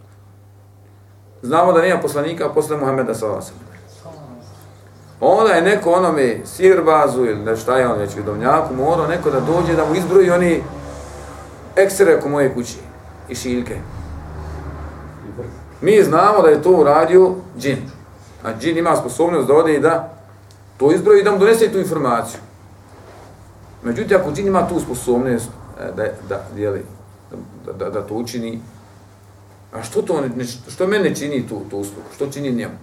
Znamo da nema poslanika posle Muhammeda sa Vaseleme. Onda je neko onome sirbazu ili ne šta je on već vidovnjaku morao neko da dođe da mu izbroji oni eksere oko moje kuće i šiljke. Mi znamo da je to uradio džin. A džin ima sposobnost da ode i da to izbroji i da mu donese tu informaciju. Međutim, ako džin ima tu sposobnost E, da, da, jeli, da, da, da to učini, a što to ne, što mene čini tu, tu uslugu? Što čini njemu?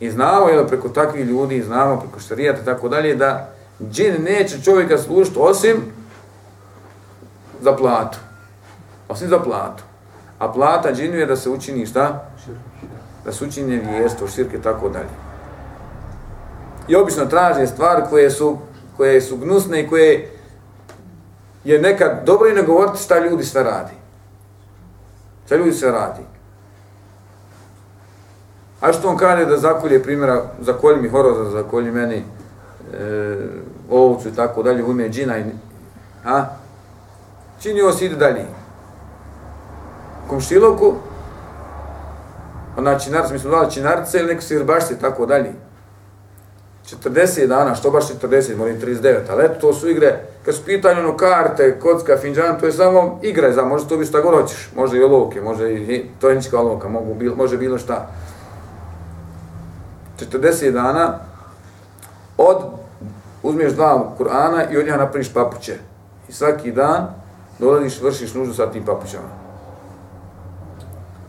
I znamo je preko takvih ljudi, znamo preko šarijata i tako dalje, da džin neće čovjeka služiti osim za platu. Osim za platu. A plata džinu je da se učini šta? Da se učini vjerstvo, širke i tako dalje. I obično traže stvari koje su, koje su gnusne i koje je nekad dobro i ne govoriti šta ljudi sve radi. Šta ljudi sve radi. A što on kaže da zakolje primjera, zakolji mi horoza, zakolji meni e, ovcu i tako dalje, u ime džina i... A? Činio se ide dalje. Komšiloku, ona činarca, mi smo dali činarce ili neko sirbašce i tako dalje. 40 dana, što baš 40, molim 39, ali eto, to su igre, kad su pitanje ono karte, kocka, finđan, to je samo igre, za, može to biti šta god hoćeš, može i olovke, može i tojnička olovka, mogu, bil, može bilo šta. 40 dana od uzmeš dva Kur'ana i od njega napraviš papuće. I svaki dan dolaziš, vršiš nuždu sa tim papućama.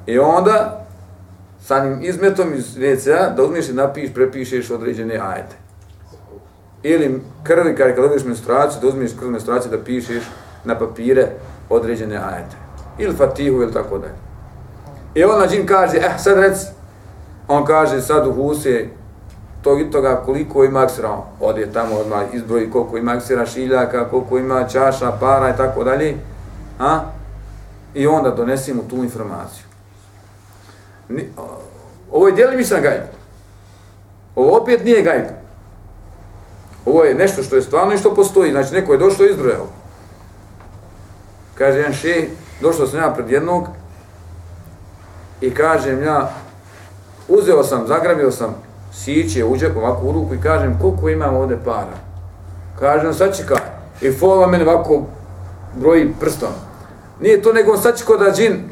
I onda samim izmetom iz WC-a da uzmeš i napiš, prepišeš određene ajete. Ili krvi, kada kad dobiješ menstruaciju, da uzmeš krv menstruaciju da pišeš na papire određene ajete. Ili fatihu ili tako dalje. I onda džin kaže, eh, sad rec, on kaže sad u huse tog i toga koliko ima aksira, ode tamo odmah izbroji koliko ima aksira šiljaka, koliko ima čaša, para i tako dalje, a? I onda donesi mu tu informaciju. Ni, ovo je dijeli mislim gajb. Ovo opet nije gajb. Ovo je nešto što je stvarno i što postoji. Znači, neko je došlo i izbrojao. Kaže jedan še, došao sam ja pred jednog i kažem ja, uzeo sam, zagrabio sam siće u džep ovako u ruku i kažem koliko imam ovde para. Kažem, sad čekaj. I fola mene ovako broji prstom. Nije to nego sad čekao da džin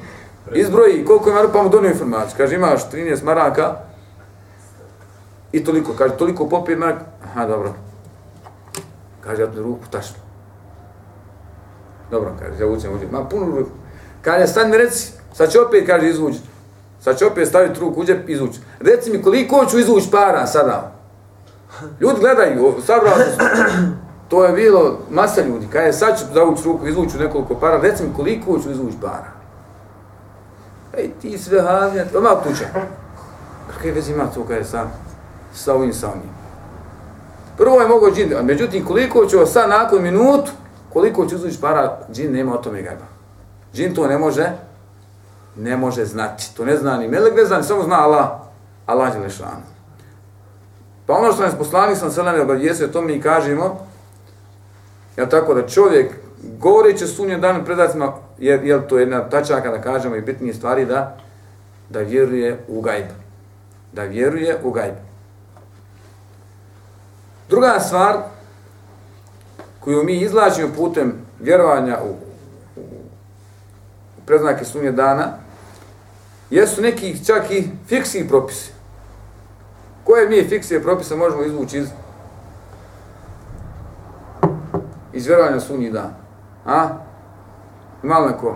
izbroji koliko ima pa mu donio informaciju. Kaže, imaš 13 maraka i toliko. Kaže, toliko popije marak. Aha, dobro. Kaže, ja ruku, tačno. Dobro, kaže, ja uđem, uđem. Ma, puno ruku. Kaže, stani mi reci, sad će opet, kaže, izvući. Sad će opet staviti ruku u džep izvući. Reci mi koliko ću izvući para sada. Ljudi gledaju, sabrao sam. To je bilo masa ljudi. Kaže, sad ću zavući ruku, izvući nekoliko para. Reci mi koliko ću izvući para. Ej, ti sve havnja, to malo tuče. Kakve veze ima to kada je sa, sa ovim sa onim? Prvo je mogo džin, a međutim koliko ću sad nakon minutu, koliko će izvući para, džin nema o tome gajba. Džin to ne može, ne može znati. To ne zna ni Melek, ne zna samo zna Allah. Allah je lešan. Pa ono što nas poslanik sam selene obavijestio, to mi kažemo, ja tako da čovjek govoreći sunje danu predacima, je, je to jedna tačaka da kažemo i bitnije stvari da da vjeruje u gajb. Da vjeruje u gajb. Druga stvar koju mi izlažimo putem vjerovanja u, u, u preznake sunje dana, jesu neki čak i fiksni propisi. Koje mi fiksije propise možemo izvući iz, iz vjerovanja sunji dana? A? Ima li neko?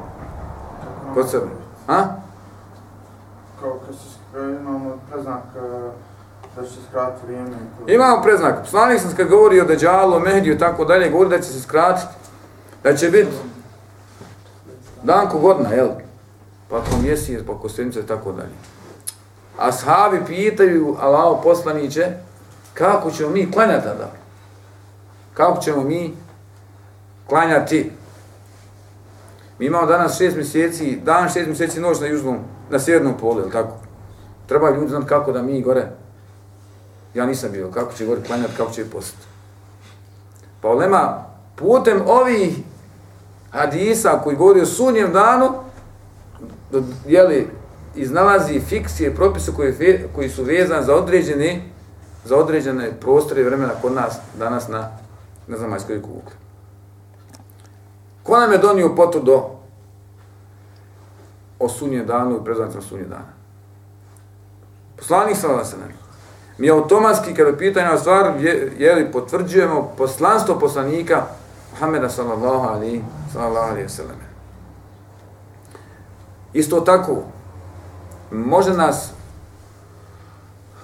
Kod sebe? A? Kao kad se imamo preznak da će se skratiti vrijeme. Imamo preznak. Poslanik sam kad govori o Deđalu, o Mehdiju i tako dalje, govori da će se skratiti. Da će biti dan ko godina, jel? Pa ko mjesec, pa ko sedmice i tako dalje. Ashabi pitaju Allaho poslaniće kako ćemo mi klanjati tada? Kako ćemo mi klanjati? Mi imamo danas šest mjeseci, dan šest mjeseci noć na južnom, na sjevernom polu, je tako? Treba ljudi znati kako da mi gore Ja nisam bio, kako će gore klanjati, kako će postati. Pa ulema, putem ovih hadisa koji govori o sunjem danu, jeli, iznalazi fiksije, propise koji, koji su vezani za određene, za određene prostore i vremena kod nas danas na, na zemaljskoj kugli. Ko nam je donio potvrdu o sunje danu i prezvanicama sunje dana? Poslanik sa se Mi automatski, kada pitanje stvar, je, je li potvrđujemo poslanstvo poslanika Muhammeda sallallahu alaihi, sallallahu alaihi sallam. Isto tako, može nas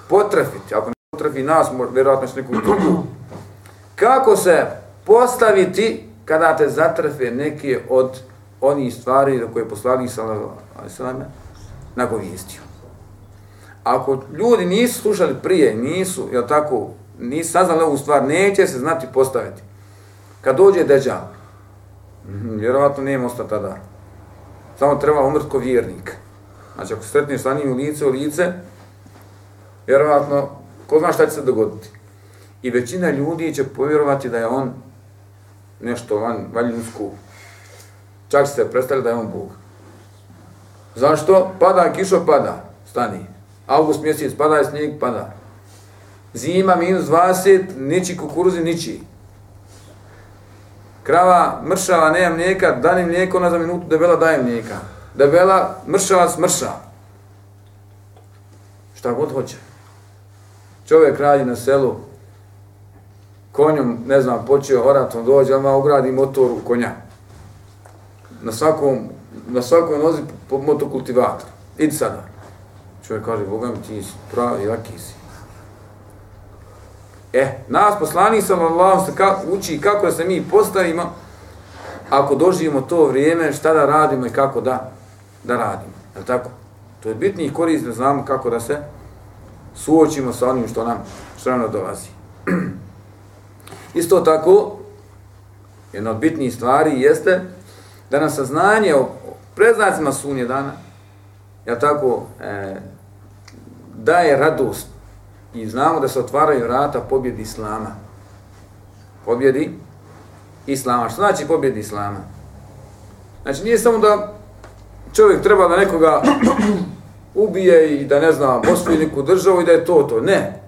potrafiti, ako ne potrafi nas, vjerojatno s neku drugu, kako se postaviti kada te zatrafe neke od onih stvari za koje je poslanik sallallahu nagovijestio. Ako ljudi nisu slušali prije, nisu, jel tako, nisu saznali ovu stvar, neće se znati postaviti. Kad dođe deđa, mhm, vjerovatno nema osta tada. Samo treba umrti ko vjernik. Znači, ako sretneš sa njim u lice u lice, vjerovatno, ko zna šta će se dogoditi. I većina ljudi će povjerovati da je on nešto van valjinsku. Čak se predstavlja da je on Bog. Zašto? Pada, kišo pada, stani. August mjesec, pada je snijeg, pada. Zima, minus 20, niči kukuruzi, niči. Krava mršava, nema mlijeka, dani mlijeko, ona za minutu debela daje mlijeka. Debela, mršava, smrša. Šta god hoće. Čovjek radi na selu, konjom, ne znam, počeo oratom, dođe, ali ugradi motor u konja. Na svakom, na svakom nozi po motokultivator. Idi sada. Čovjek kaže, Boga mi ti si pravi, jaki si. E, nas poslani sallallahu se ka, uči kako da se mi postavimo ako doživimo to vrijeme, šta da radimo i kako da, da radimo. Je tako? To je bitni i korist da znamo kako da se suočimo sa onim što nam, što nam dolazi. Isto tako, jedna od bitnijih stvari jeste da nam saznanje o preznacima sunje dana, ja tako, e, daje radost i znamo da se otvaraju vrata pobjedi Islama. Pobjedi Islama. Što znači pobjedi Islama? Znači nije samo da čovjek treba da nekoga ubije i da ne znam, osvoji neku državu i da je to to. Ne.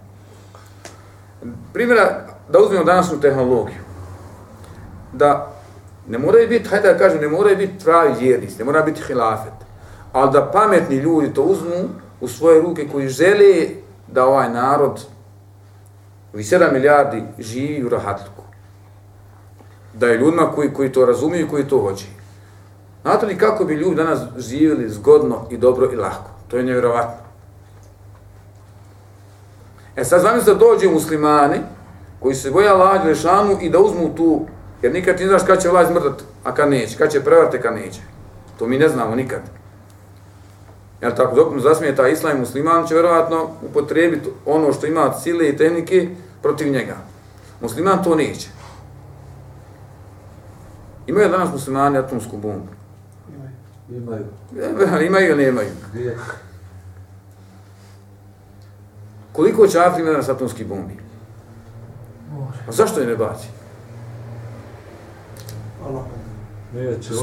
Primjera, da uzmemo današnju tehnologiju. Da ne moraju biti, hajde da kažem, ne moraju biti pravi vjernici, ne mora biti hilafet. Ali da pametni ljudi to uzmu u svoje ruke koji žele da ovaj narod u 7 milijardi živi u rahatluku. Da je ljudima koji, koji to razumiju i koji to hoće. Znate li kako bi ljudi danas živjeli zgodno i dobro i lahko? To je nevjerovatno. E sad zamislite da dođe muslimani koji se boja lađe lešanu i da uzmu tu, jer nikad ti ne znaš kada će vlast mrdat, a kad neće, kad će prevrte, kad neće. To mi ne znamo nikad. Jel tako, dok mu zasmije ta islam musliman, će vjerovatno upotrebiti ono što ima sile i tehnike protiv njega. Musliman to neće. Imaju danas muslimani atomsku bombu? Imaju. Imaju. Imaju ili nemaju? Koliko će Afrika danas atomski bombi? A zašto je ne baci?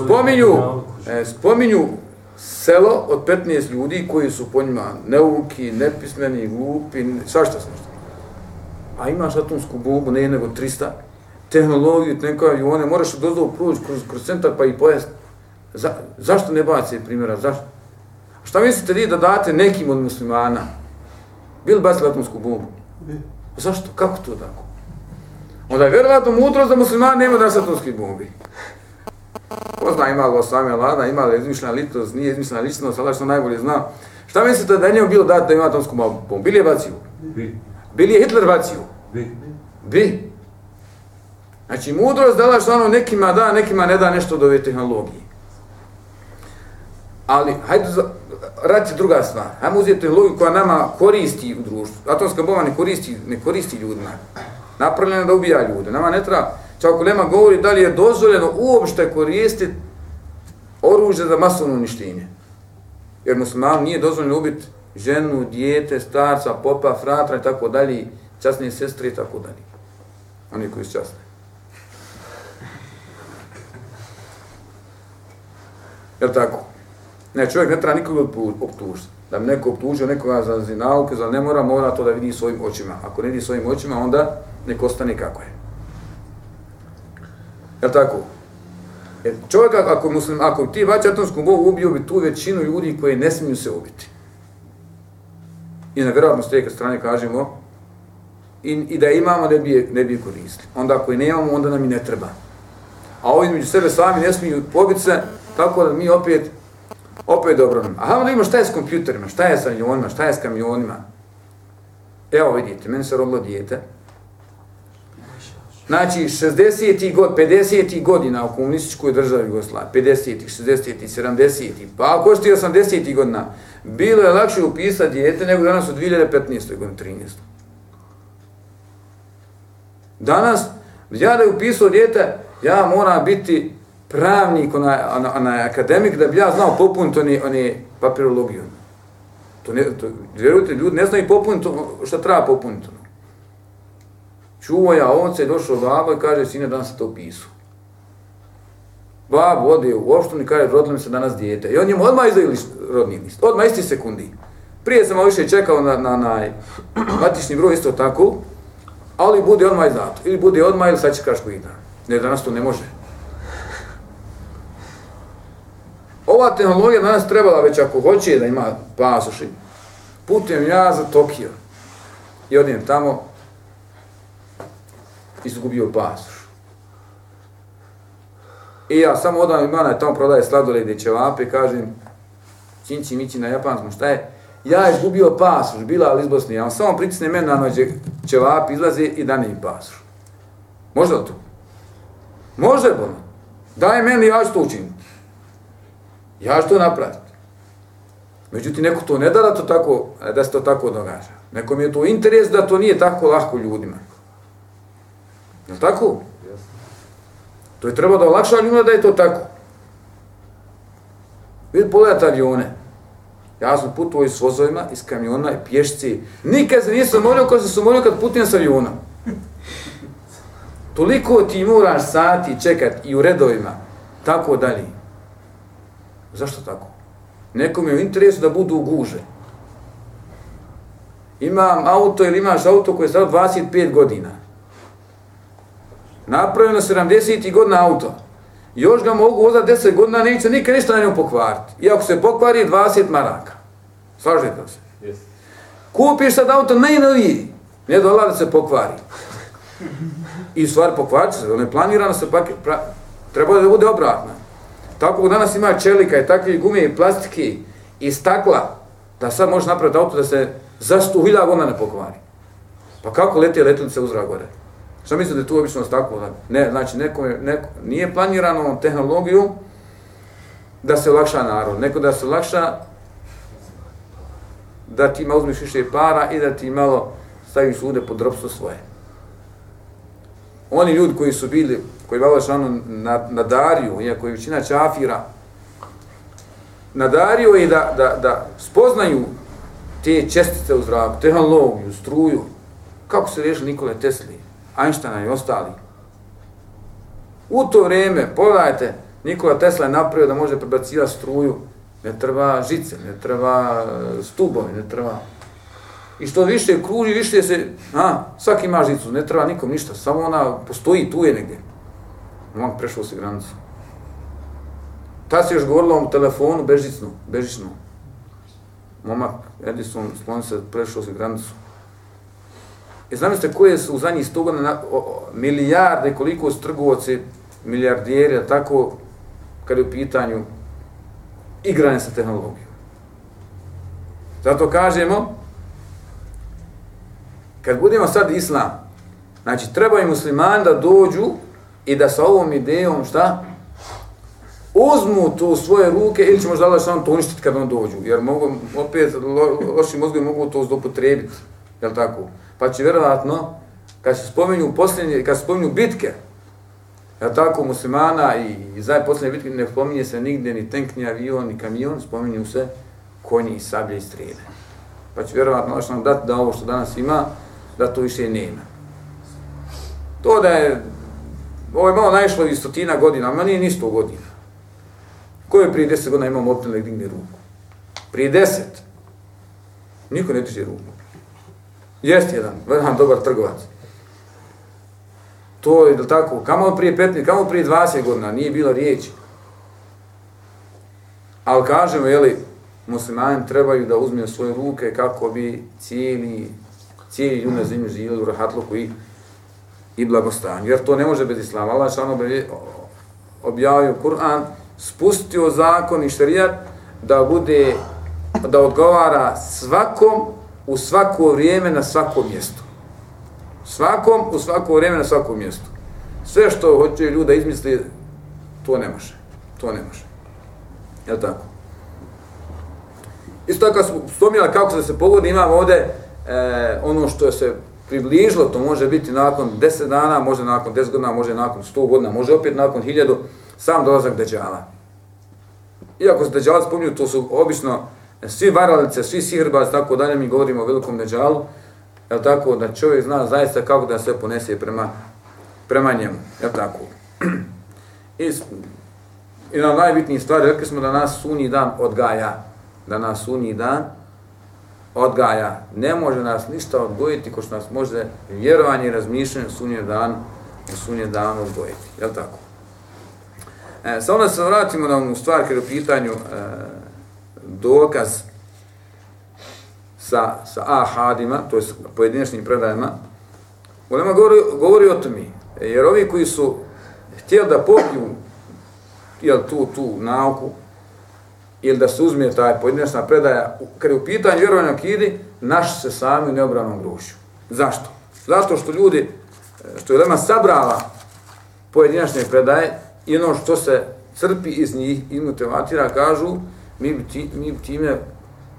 Spominju, e, spominju selo od 15 ljudi koji su po njima neuki, nepismeni, glupi, svašta svašta. A imaš atomsku bombu, ne nego 300, tehnologiju, neka avione, moraš od ozdovu proći kroz, kroz centar pa i pojest. Za, zašto ne baci primjera, zašto? Šta mislite vi da date nekim od muslimana? Bili bacili atomsku bombu? Zašto? Kako to tako? Onda je vjerovatno mudro da musliman nema da se atomski bombi. Ko zna ima li sami Alana, ima li izmišljena ličnost, nije izmišljena ličnost, ali što najbolje zna. Šta mislite da je njemu bilo dati da ima atomsku bombu? Bili je bacio? Bi. Bili je Hitler bacio? Bi. Bi. Znači, mudrost dala što ono nekima da, nekima ne da nešto od ove tehnologije. Ali, hajde, radite druga stvar. Hajmo uzeti tehnologiju koja nama koristi u društvu. Atomska bomba ne koristi, ne koristi ljudima. Napravljena da ubija ljude. Nama ne treba, Čak Lema govori da li je dozvoljeno uopšte koristiti oružje za masovno uništenje. Jer musliman nije dozvoljeno ubiti ženu, dijete, starca, popa, fratra i tako dalje. časne sestre i tako dalje. Oni koji su časne. Jel tako? Ne, čovjek ne treba nikoga optužiti. Da bi neko optužio nekoga za zinauke, za ne mora, mora to da vidi svojim očima. Ako ne vidi svojim očima, onda nek ostane kako je. Jel tako? Jer čovjek, ako, muslim, ako ti vaći atomskom bogu ubio bi tu većinu ljudi koji ne smiju se ubiti. I na vjerojatno strijeka strane kažemo i, i da imamo ne bi, ne bi koristili. Onda ako i nemamo, onda nam i ne treba. A ovi među sebe sami ne smiju pobiti se, tako da mi opet opet dobro nam. A hajmo da vidimo šta je s kompjuterima, šta je s avionima, šta je s kamionima. Evo vidite, meni se rodilo dijete, Znači, 60. god, 50. godina u komunističkoj državi Jugoslavije, 50. 60. 70. pa ako što je 80. godina, bilo je lakše upisati dijete nego danas u 2015. godini, 13. Danas, ja da je upisao dijete, ja moram biti pravnik, onaj, onaj akademik, da bi ja znao popuniti oni, oni papirologiju. To ne, to, vjerujte, ljudi ne znaju popuniti što treba popuniti. Čuo ja ovce, došao babo i kaže, sine, danas se to pisu. Babo ode u opštunu i kaže, rodilo mi se danas dijete. I on njemu odmah izdaju list, rodni list, odmah isti sekundi. Prije sam malo više čekao na, na, na matični broj isto tako, ali bude odmah izdato. Ili bude odmah ili sad će kaš koji dan. Ne, danas to ne može. Ova tehnologija danas trebala već ako hoće da ima pasoši, putujem ja za Tokio i odijem tamo, izgubio pasoš. I ja samo odam imana, tamo prodaje sladolede ćevape, kažem, činči mići na japanskom, šta je? Ja izgubio pasoš, bila ali iz Bosne, ja samo pritisne mene na nođe ćevape, izlaze i dane im pasoš. Može li to? Može, bono. Daj meni, ja ću to učiniti. Ja ću to napraviti. Međutim, neko to ne da da, to tako, da se to tako događa. Nekom je to interes da to nije tako lahko ljudima. Je tako? To je trebao da olakša ljudima da je to tako. Vidite, pogledajte avione. Ja sam putovao s vozovima, iz kamiona i pješci. Nikad se nisam molio kao se molio kad putujem s aviona. Toliko ti moraš sati čekat i u redovima, tako dalje. Zašto tako? Nekom je u interesu da budu guže. Imam auto ili imaš auto koje je stalo 25 godina. Napravljeno 70. godina auto. Još ga mogu vozati 10 godina, neće nikad ništa na njom pokvariti. I ako se pokvari, 20 maraka. Slažete se? Yes. Kupiš sad auto najnoviji, ne dola da se pokvari. I stvar pokvariti se, ono je planirano se pak, pra, treba da bude obratno. Tako danas ima čelika i takve gume i plastike i stakla, da sad može napraviti auto da se za stu hiljada godina ne pokvari. Pa kako leti letilice uz gore? Što mislite da je tu obično tako? Ne, znači, neko, neko, nije planirano tehnologiju da se lakša narod, neko da se lakša da ti malo uzmiš više para i da ti malo staviš ljude pod ropstvo svoje. Oni ljudi koji su bili, koji je Valašanu na, na Dariju, iako je većina čafira, na Dariju je da, da, da spoznaju te čestice u zraku, tehnologiju, struju, kako se riješili Nikole Tesli, Einsteina i ostali. U to vrijeme, pogledajte, Nikola Tesla je napravio da može prebacivati struju, ne treba žice, ne treba e, stubovi, ne treba... I što više kruži, više se... A, svaki ima žicu, ne treba nikom ništa, samo ona postoji tu je negdje. Momak prešao se granicu. Ta se još govorila o telefonu bežicnu, bežičnu. Momak Edison sklon se prešao se granicu. E, I znam ste koje su u zadnjih sto godina milijarde, koliko su trgovci, milijardijeri, tako, kad je u pitanju igranje sa tehnologijom. Zato kažemo, kad budemo sad islam, znači treba muslimani da dođu i da sa ovom idejom, šta? Uzmu to u svoje ruke ili će možda da samo to uništiti kad on dođu, jer mogu, opet, lo, loši mozgovi mogu to zdopotrebiti, jel tako? Pa će vjerovatno, kad se spominju posljednje, kad se spominju bitke, Ja tako muslimana i, i zaj posljednje bitke ne spominje se nigdje ni tank, ni avion, ni kamion, spominju se konji i sablje i strele. Pa će vjerovatno što nam dati da ovo što danas ima, da to više nema. To da je, ovo je malo naišlo iz stotina godina, ali nije ni sto godina. Ko je prije deset godina imao mobilne i digne ruku? Prije deset. Niko ne diže ruku. Jest jedan, jedan dobar trgovac. To je da tako, kamo prije 15, kamo prije 20 godina, nije bilo riječi. Ali kažemo, jeli, muslimani trebaju da uzme svoje ruke kako bi cijeli, cijeli ljudi na zemlju živjeli u rahatluku i, i blagostanju. Jer to ne može bez islama. Allah šano objavio Kur'an, spustio zakon i šarijat da bude, da odgovara svakom u svako vrijeme na svakom mjestu. Svakom u svako vrijeme na svakom mjestu. Sve što hoće ljuda izmisli, to ne može. To ne može. Je tako? Isto tako smo spomnjali kako se se pogodi, imamo ovdje e, ono što se približilo, to može biti nakon 10 dana, može nakon 10 godina, može nakon 100 godina, može opet nakon 1000, sam dolazak Deđala. Iako se Deđala spominju, to su obično svi varalice, svi sihrbazi, tako dalje, mi govorimo o velikom neđalu, je tako, da čovjek zna zaista kako da se ponese prema, prema njemu, je tako. I, I od najbitnijih stvari, rekli smo da nas sunji dan odgaja, da nas sunji dan odgaja, ne može nas ništa odgojiti ko što nas može vjerovanje i razmišljanje sunje dan, sunje dan odgojiti, je tako? E, samo da se vratimo na ovu stvar kada je u pitanju e, dokaz sa, sa ahadima, to je pojedinačnim predajama, Ulema govori, govori o tome, jer ovi koji su htjeli da popiju jel, tu, tu nauku, ili da se uzme taj pojedinačna predaja, kad je u pitanju vjerovanja kidi, naš se sami u neobranom grušu. Zašto? Zato što ljudi, što je Lema sabrala pojedinačne predaje i ono što se crpi iz njih i motivatira, kažu, mi bi, ti, mi bi time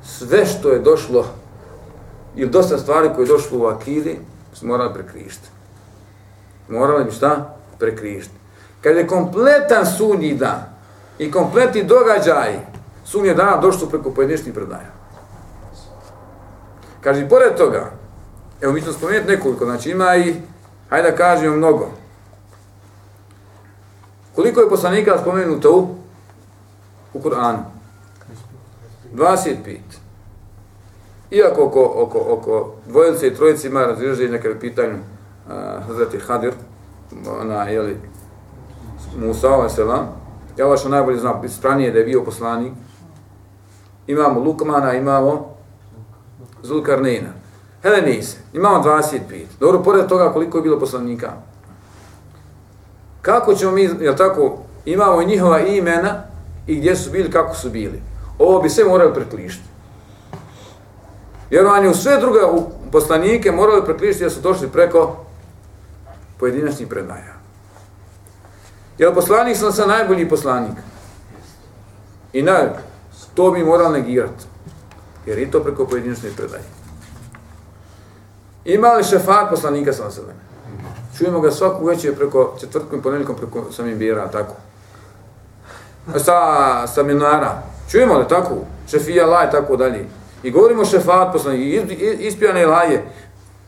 sve što je došlo ili dosta stvari koje je došlo u akidi, smo morali prekrišiti. Morali bi šta? Prekrišiti. Kad je kompletan sunji dan i kompletni događaj sunje dana došlo preko pojedinčnih predaja. Kaže, pored toga, evo mi ćemo spomenuti nekoliko, znači ima i, hajde da kažemo mnogo. Koliko je poslanika spomenuto u, u Kur'anu? 25. Iako oko, oko, oko dvojice i trojice ima razližaj neke je pitanju uh, Hazreti Hadir, ona, jeli, Musa, ovaj selam, ja vaš najbolje znam, stranije da je bio poslanik, imamo Lukmana, imamo Zulkarnina. Helenise, imamo 25. Dobro, pored toga koliko je bilo poslanika. Kako ćemo mi, jel tako, imamo i njihova imena i gdje su bili, kako su bili. Ovo bi sve morali preklišiti. Vjerovanje u sve druga u poslanike morali preklišiti jer su došli preko pojedinačnih predaja. Jer poslanik sam sa najbolji poslanik. I na, To bi moral negirati. Jer i to preko pojedinačne predaje. Ima li šefak poslanika sa sebe? Čujemo ga svaku večer preko četvrtkom i ponedjeljkom preko samim bira, tako. Sa, sa minara. Čujemo li tako? Šefija laj, tako dalje. I govorimo šefat poslanika, ispijane laje.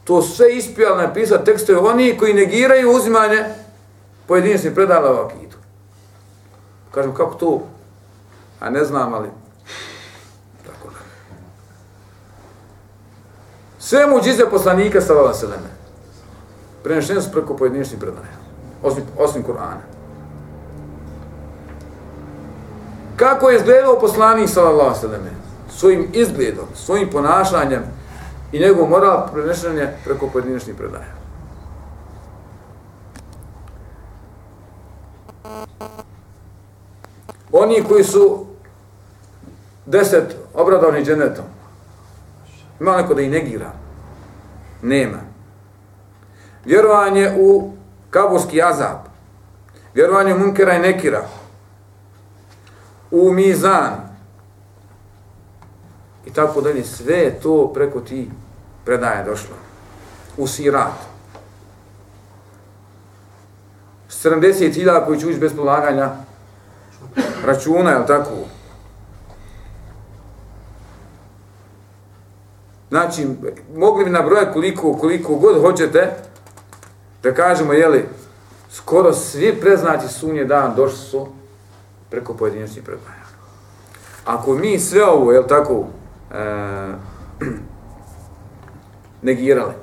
To sve ispijane napisa tekstove oni koji negiraju uzimanje pojedinci predala u akidu. Kažem, kako to? A ne znam, ali Sve muđize poslanika sallallahu alejhi ve selleme prenešene su preko pojedinačnih predaja, osim, osim Kur'ana. Kako je izgledao poslanik sallallahu alejhi ve selleme? Svojim izgledom, svojim ponašanjem i njegov moral prenešen je preko pojedinačnih predaja. Oni koji su deset obradovani dženetom, Ima neko da i negira? Nema. Vjerovanje u kaburski azab. Vjerovanje u munkera i nekira. U mizan. I tako dalje. Sve to preko ti predaje došlo. U sirat. 70.000 koji će ući bez polaganja računa, je tako? Znači, mogli bi nabrojati koliko, koliko god hoćete, da kažemo, jeli, skoro svi preznati sunje dan došli su preko pojedinačnih predanja. Ako mi sve ovo, jel tako, e, negirali,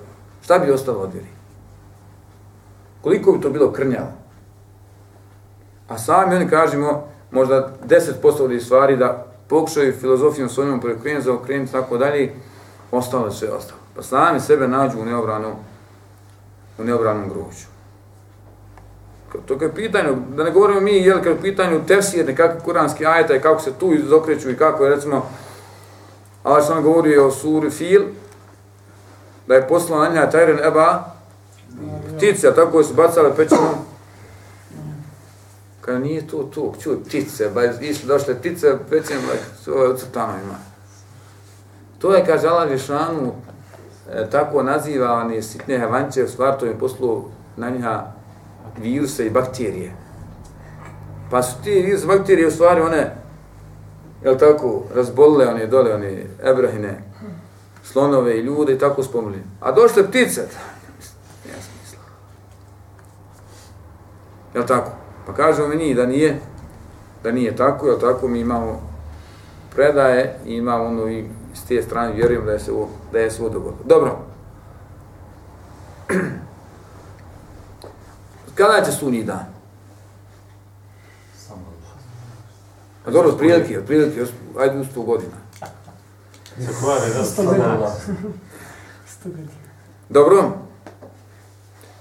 šta bi ostalo od vjeri? Koliko bi to bilo krnjavo? A sami oni kažemo, možda 10% od stvari da pokušaju filozofijom svojom prekrenuti, zaokrenuti, tako dalje, ostalo je sve ostalo. Pa sami sebe nađu u neobranom, u neobranom gruću. To je pitanje, da ne govorimo mi, jel, kad je pitanju tefsije, nekakve kuranske ajeta i kako se tu izokreću i kako je, recimo, Allah sam govorio o suri Fil, da je poslao na njega Tajren Eba, ptice, tako je su bacale pećinom, kada nije to to, čuj, ptice, ba, isto došle ptice, pećinom, ba, to je ucrtano ima. To je, kaže Allah Višanu, e, tako nazivani sitne havanče, u stvar to je poslao na njega viruse i bakterije. Pa su ti viruse i bakterije u stvari one, jel tako, razbolile one dole, one ebrahine, slonove i ljude i tako spomili. A došle ptice, ja sam mislio. Jel tako? Pa kažemo mi nije da nije, da nije tako, jel tako, mi imamo predaje i imamo ono i s te strane vjerujem da je se ovo, da je se ovo dogodilo. Dobro. Kada će sunji dan? A dobro, od prilike, od prilike, ajde u sto godina. Kvare, da Dobro.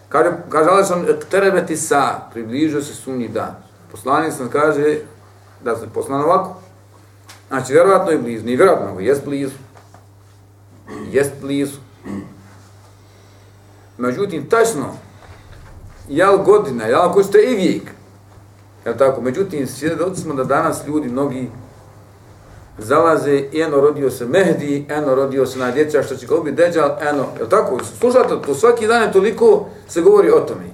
Kaže, kaže Ali sam, terebeti sa, približio se sunji dan. Poslanik sam kaže da se poslan ovako. Znači, vjerovatno je blizu, nije vjerovatno, nego jest blizu. Jest blizu. Međutim, tačno, jel godina, jel ako ste i vijek, jel tako, međutim, svjedoci smo da danas ljudi, mnogi, zalaze, eno rodio se Mehdi, eno rodio se na djeca, što će ga ubiti Deđal, eno, jel tako, slušate, to svaki dan je toliko se govori o tome.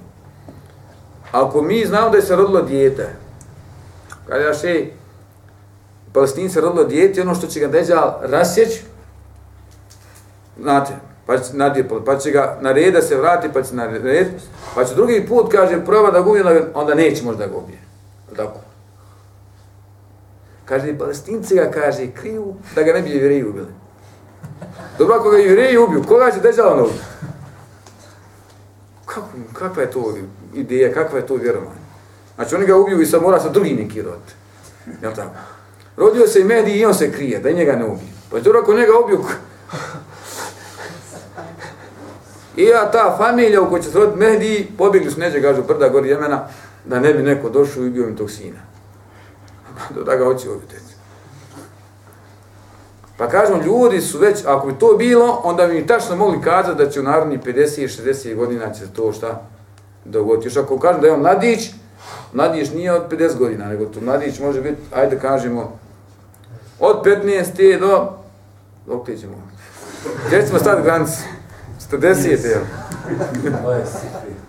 Ako mi znamo da je se rodilo dijete, kada ja še, palestinci se rodilo dijete, ono što će ga Deđal rasjeć, znate, pa će, nadje, pa će ga narediti da se vrati, pa će na red, pa će drugi put, kaže, proba da gubi, onda neće možda ga. Tako. Kaže, palestinci ga, kaže, kriju da ga ne bi jevreji ubili. Dobro, ako ga jevreji ubiju, koga će dežala ono ubiti? Kako, kakva je to ideja, kakva je to vjerovanje? Znači, oni ga ubiju i sad mora sa drugim neki roditi. Jel tako? Rodio se i mediji i on se krije, da njega ne ubiju. Pa dobro, ako njega ubiju, I ja ta familija u kojoj će se roditi Mehdi, pobjegli su neđe, kažu, brda gori Jemena, da ne bi neko došao i bio im tog sina. da ga hoće ubiti. Pa kažemo, ljudi su već, ako bi to bilo, onda bi mi tačno mogli kazati da će u narodni 50-60 godina će to šta dogoditi. Još ako kažem da je on mladić, mladić nije od 50 godina, nego to mladić može biti, ajde kažemo, od 15. do, dok ti ćemo, gdje ćemo stati granicu? 40, jel?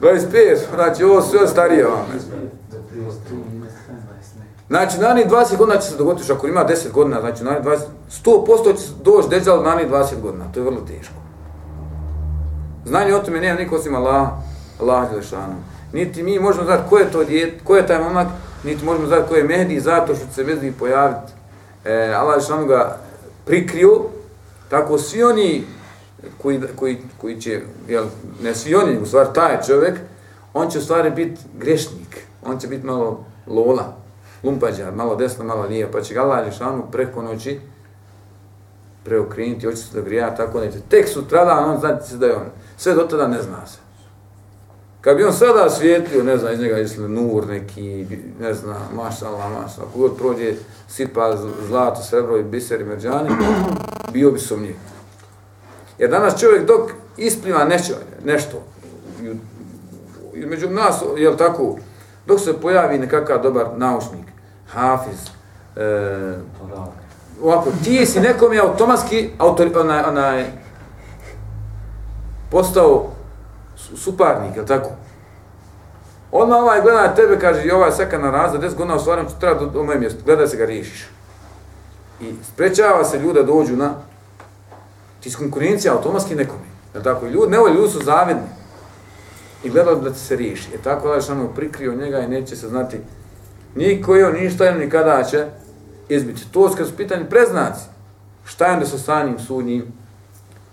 25, znači ovo sve starije vam. Znači, na njih 20 godina će se dogoditi, ako ima 10 godina, znači na njih 20, 100% će doći deđal na njih 20 godina, to je vrlo teško. Znanje o tome nema niko osim Allah, Allah Đelešanu. Niti mi možemo znati ko je to djet, ko je taj momak, niti možemo znati ko je Mehdi, zato što će se Mehdi pojaviti. E, Allah Đelešanu ga prikrio, tako svi oni koji, koji, koji će, jel, ne svi oni, u stvari taj čovjek, on će u stvari biti grešnik, on će biti malo lola, lumpađa, malo desno, malo lijevo, pa će ga Allah Žešanu preko noći preokrenuti, hoće se da grija, tako neće. Tek sutradan, on znati se da je on. Sve do tada ne zna se. Kad bi on sada svijetlio, ne znam, iz njega isli nur neki, ne znam, mašala, mašala, kogod prođe, sipa zlato, srebro i biser i merđani, bio bi sumnjiv. Jer danas čovjek dok ispliva nešto, nešto među nas, je tako, dok se pojavi nekakav dobar naučnik, hafiz, e, ovako, ti si nekom je automatski autor, onaj, onaj, postao suparnik, je tako? Odmah ovaj gleda tebe, kaže, i ovaj seka na razred, 10 godina ostvarim, treba do, do moje mjesto, gledaj se ga riješiš. I sprečava se ljuda dođu na Ti si konkurencija automatski nekome. Jel tako? I Ljudi, ne voli, ljudi su zavidni. I gledali da će se riješi. E tako da samo prikrio njega i neće se znati niko je, ništa je, nikada će izbiti. To kad su pitanje preznaci. Šta je onda sa stanjem sudnjim,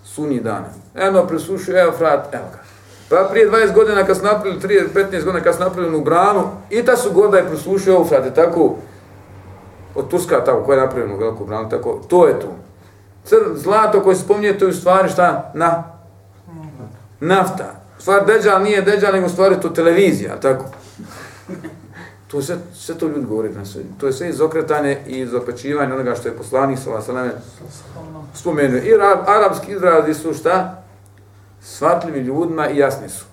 sunji dana? Eno, presušio, evo, frat, evo ga. Pa prije 20 godina kad su napravili, 30, 15 godina kad su napravili u branu, i ta su goda je presušio, evo, frate, tako, od Turska tako, koja je napravljena u veliku branu, tako, to je to. Crn, zlato koje spominje, to je u stvari šta? Na? Nafta. U stvari, deđal nije deđal, nego u stvari to televizija, tako. To sve, sve to ljudi govori na sve. To je sve izokretanje i izopačivanje onoga što je poslanik sa Vasaleme spomenuo. I arab, arapski izrazi su šta? Svatljivi ljudima i jasni su.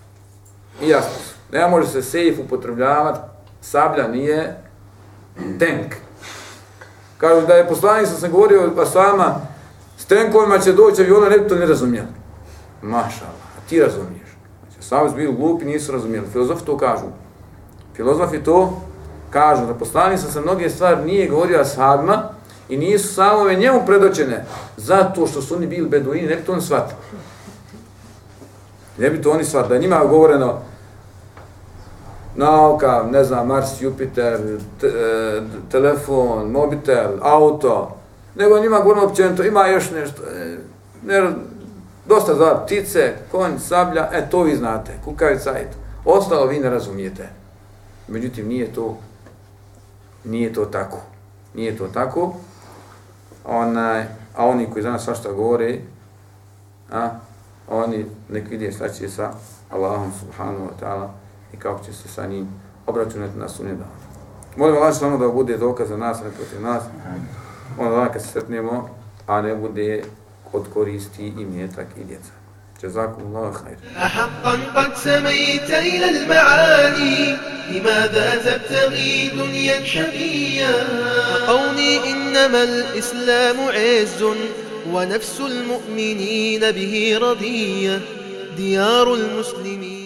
I jasni su. Ne može se sejf upotrebljavati, sablja nije tank. Kažu da je poslanik sam govorio pa s s tenkovima će doći aviona, ne bi to ne razumijeli. Mašala, a ti razumiješ. Znači, sami su bili glupi, nisu razumijeli. Filozofi to kažu. Filozofi to kažu da poslanik sam sa mnoge stvari nije govorio ashabima i nisu samove njemu predočene zato što su oni bili beduini, ne bi to oni shvatili. Ne bi to oni shvatili. Da je njima govoreno nauka, ne znam, Mars, Jupiter, te, e, telefon, mobitel, auto, nego njima govorimo općenito, ima još nešto, e, ne, dosta za ptice, konj, sablja, e, to vi znate, kukavica i to. Ostalo vi ne razumijete. Međutim, nije to, nije to tako. Nije to tako. Onaj, a oni koji za nas svašta govore, a, oni nek vidje šta će sa Allahom subhanahu wa ta'ala i kako će se sa njim obračunati na sunje dana. Molim Allah što da bude dokaz za nas, ne protiv nas. Onda kad se sretnemo, a ne bude od koristi i mjetak i djeca. جزاكم الله خير أحقا قد سميت إلى المعالي لماذا تبتغي دنيا شقيا قولي إنما الإسلام عز ونفس المؤمنين به رضية. ديار المسلمين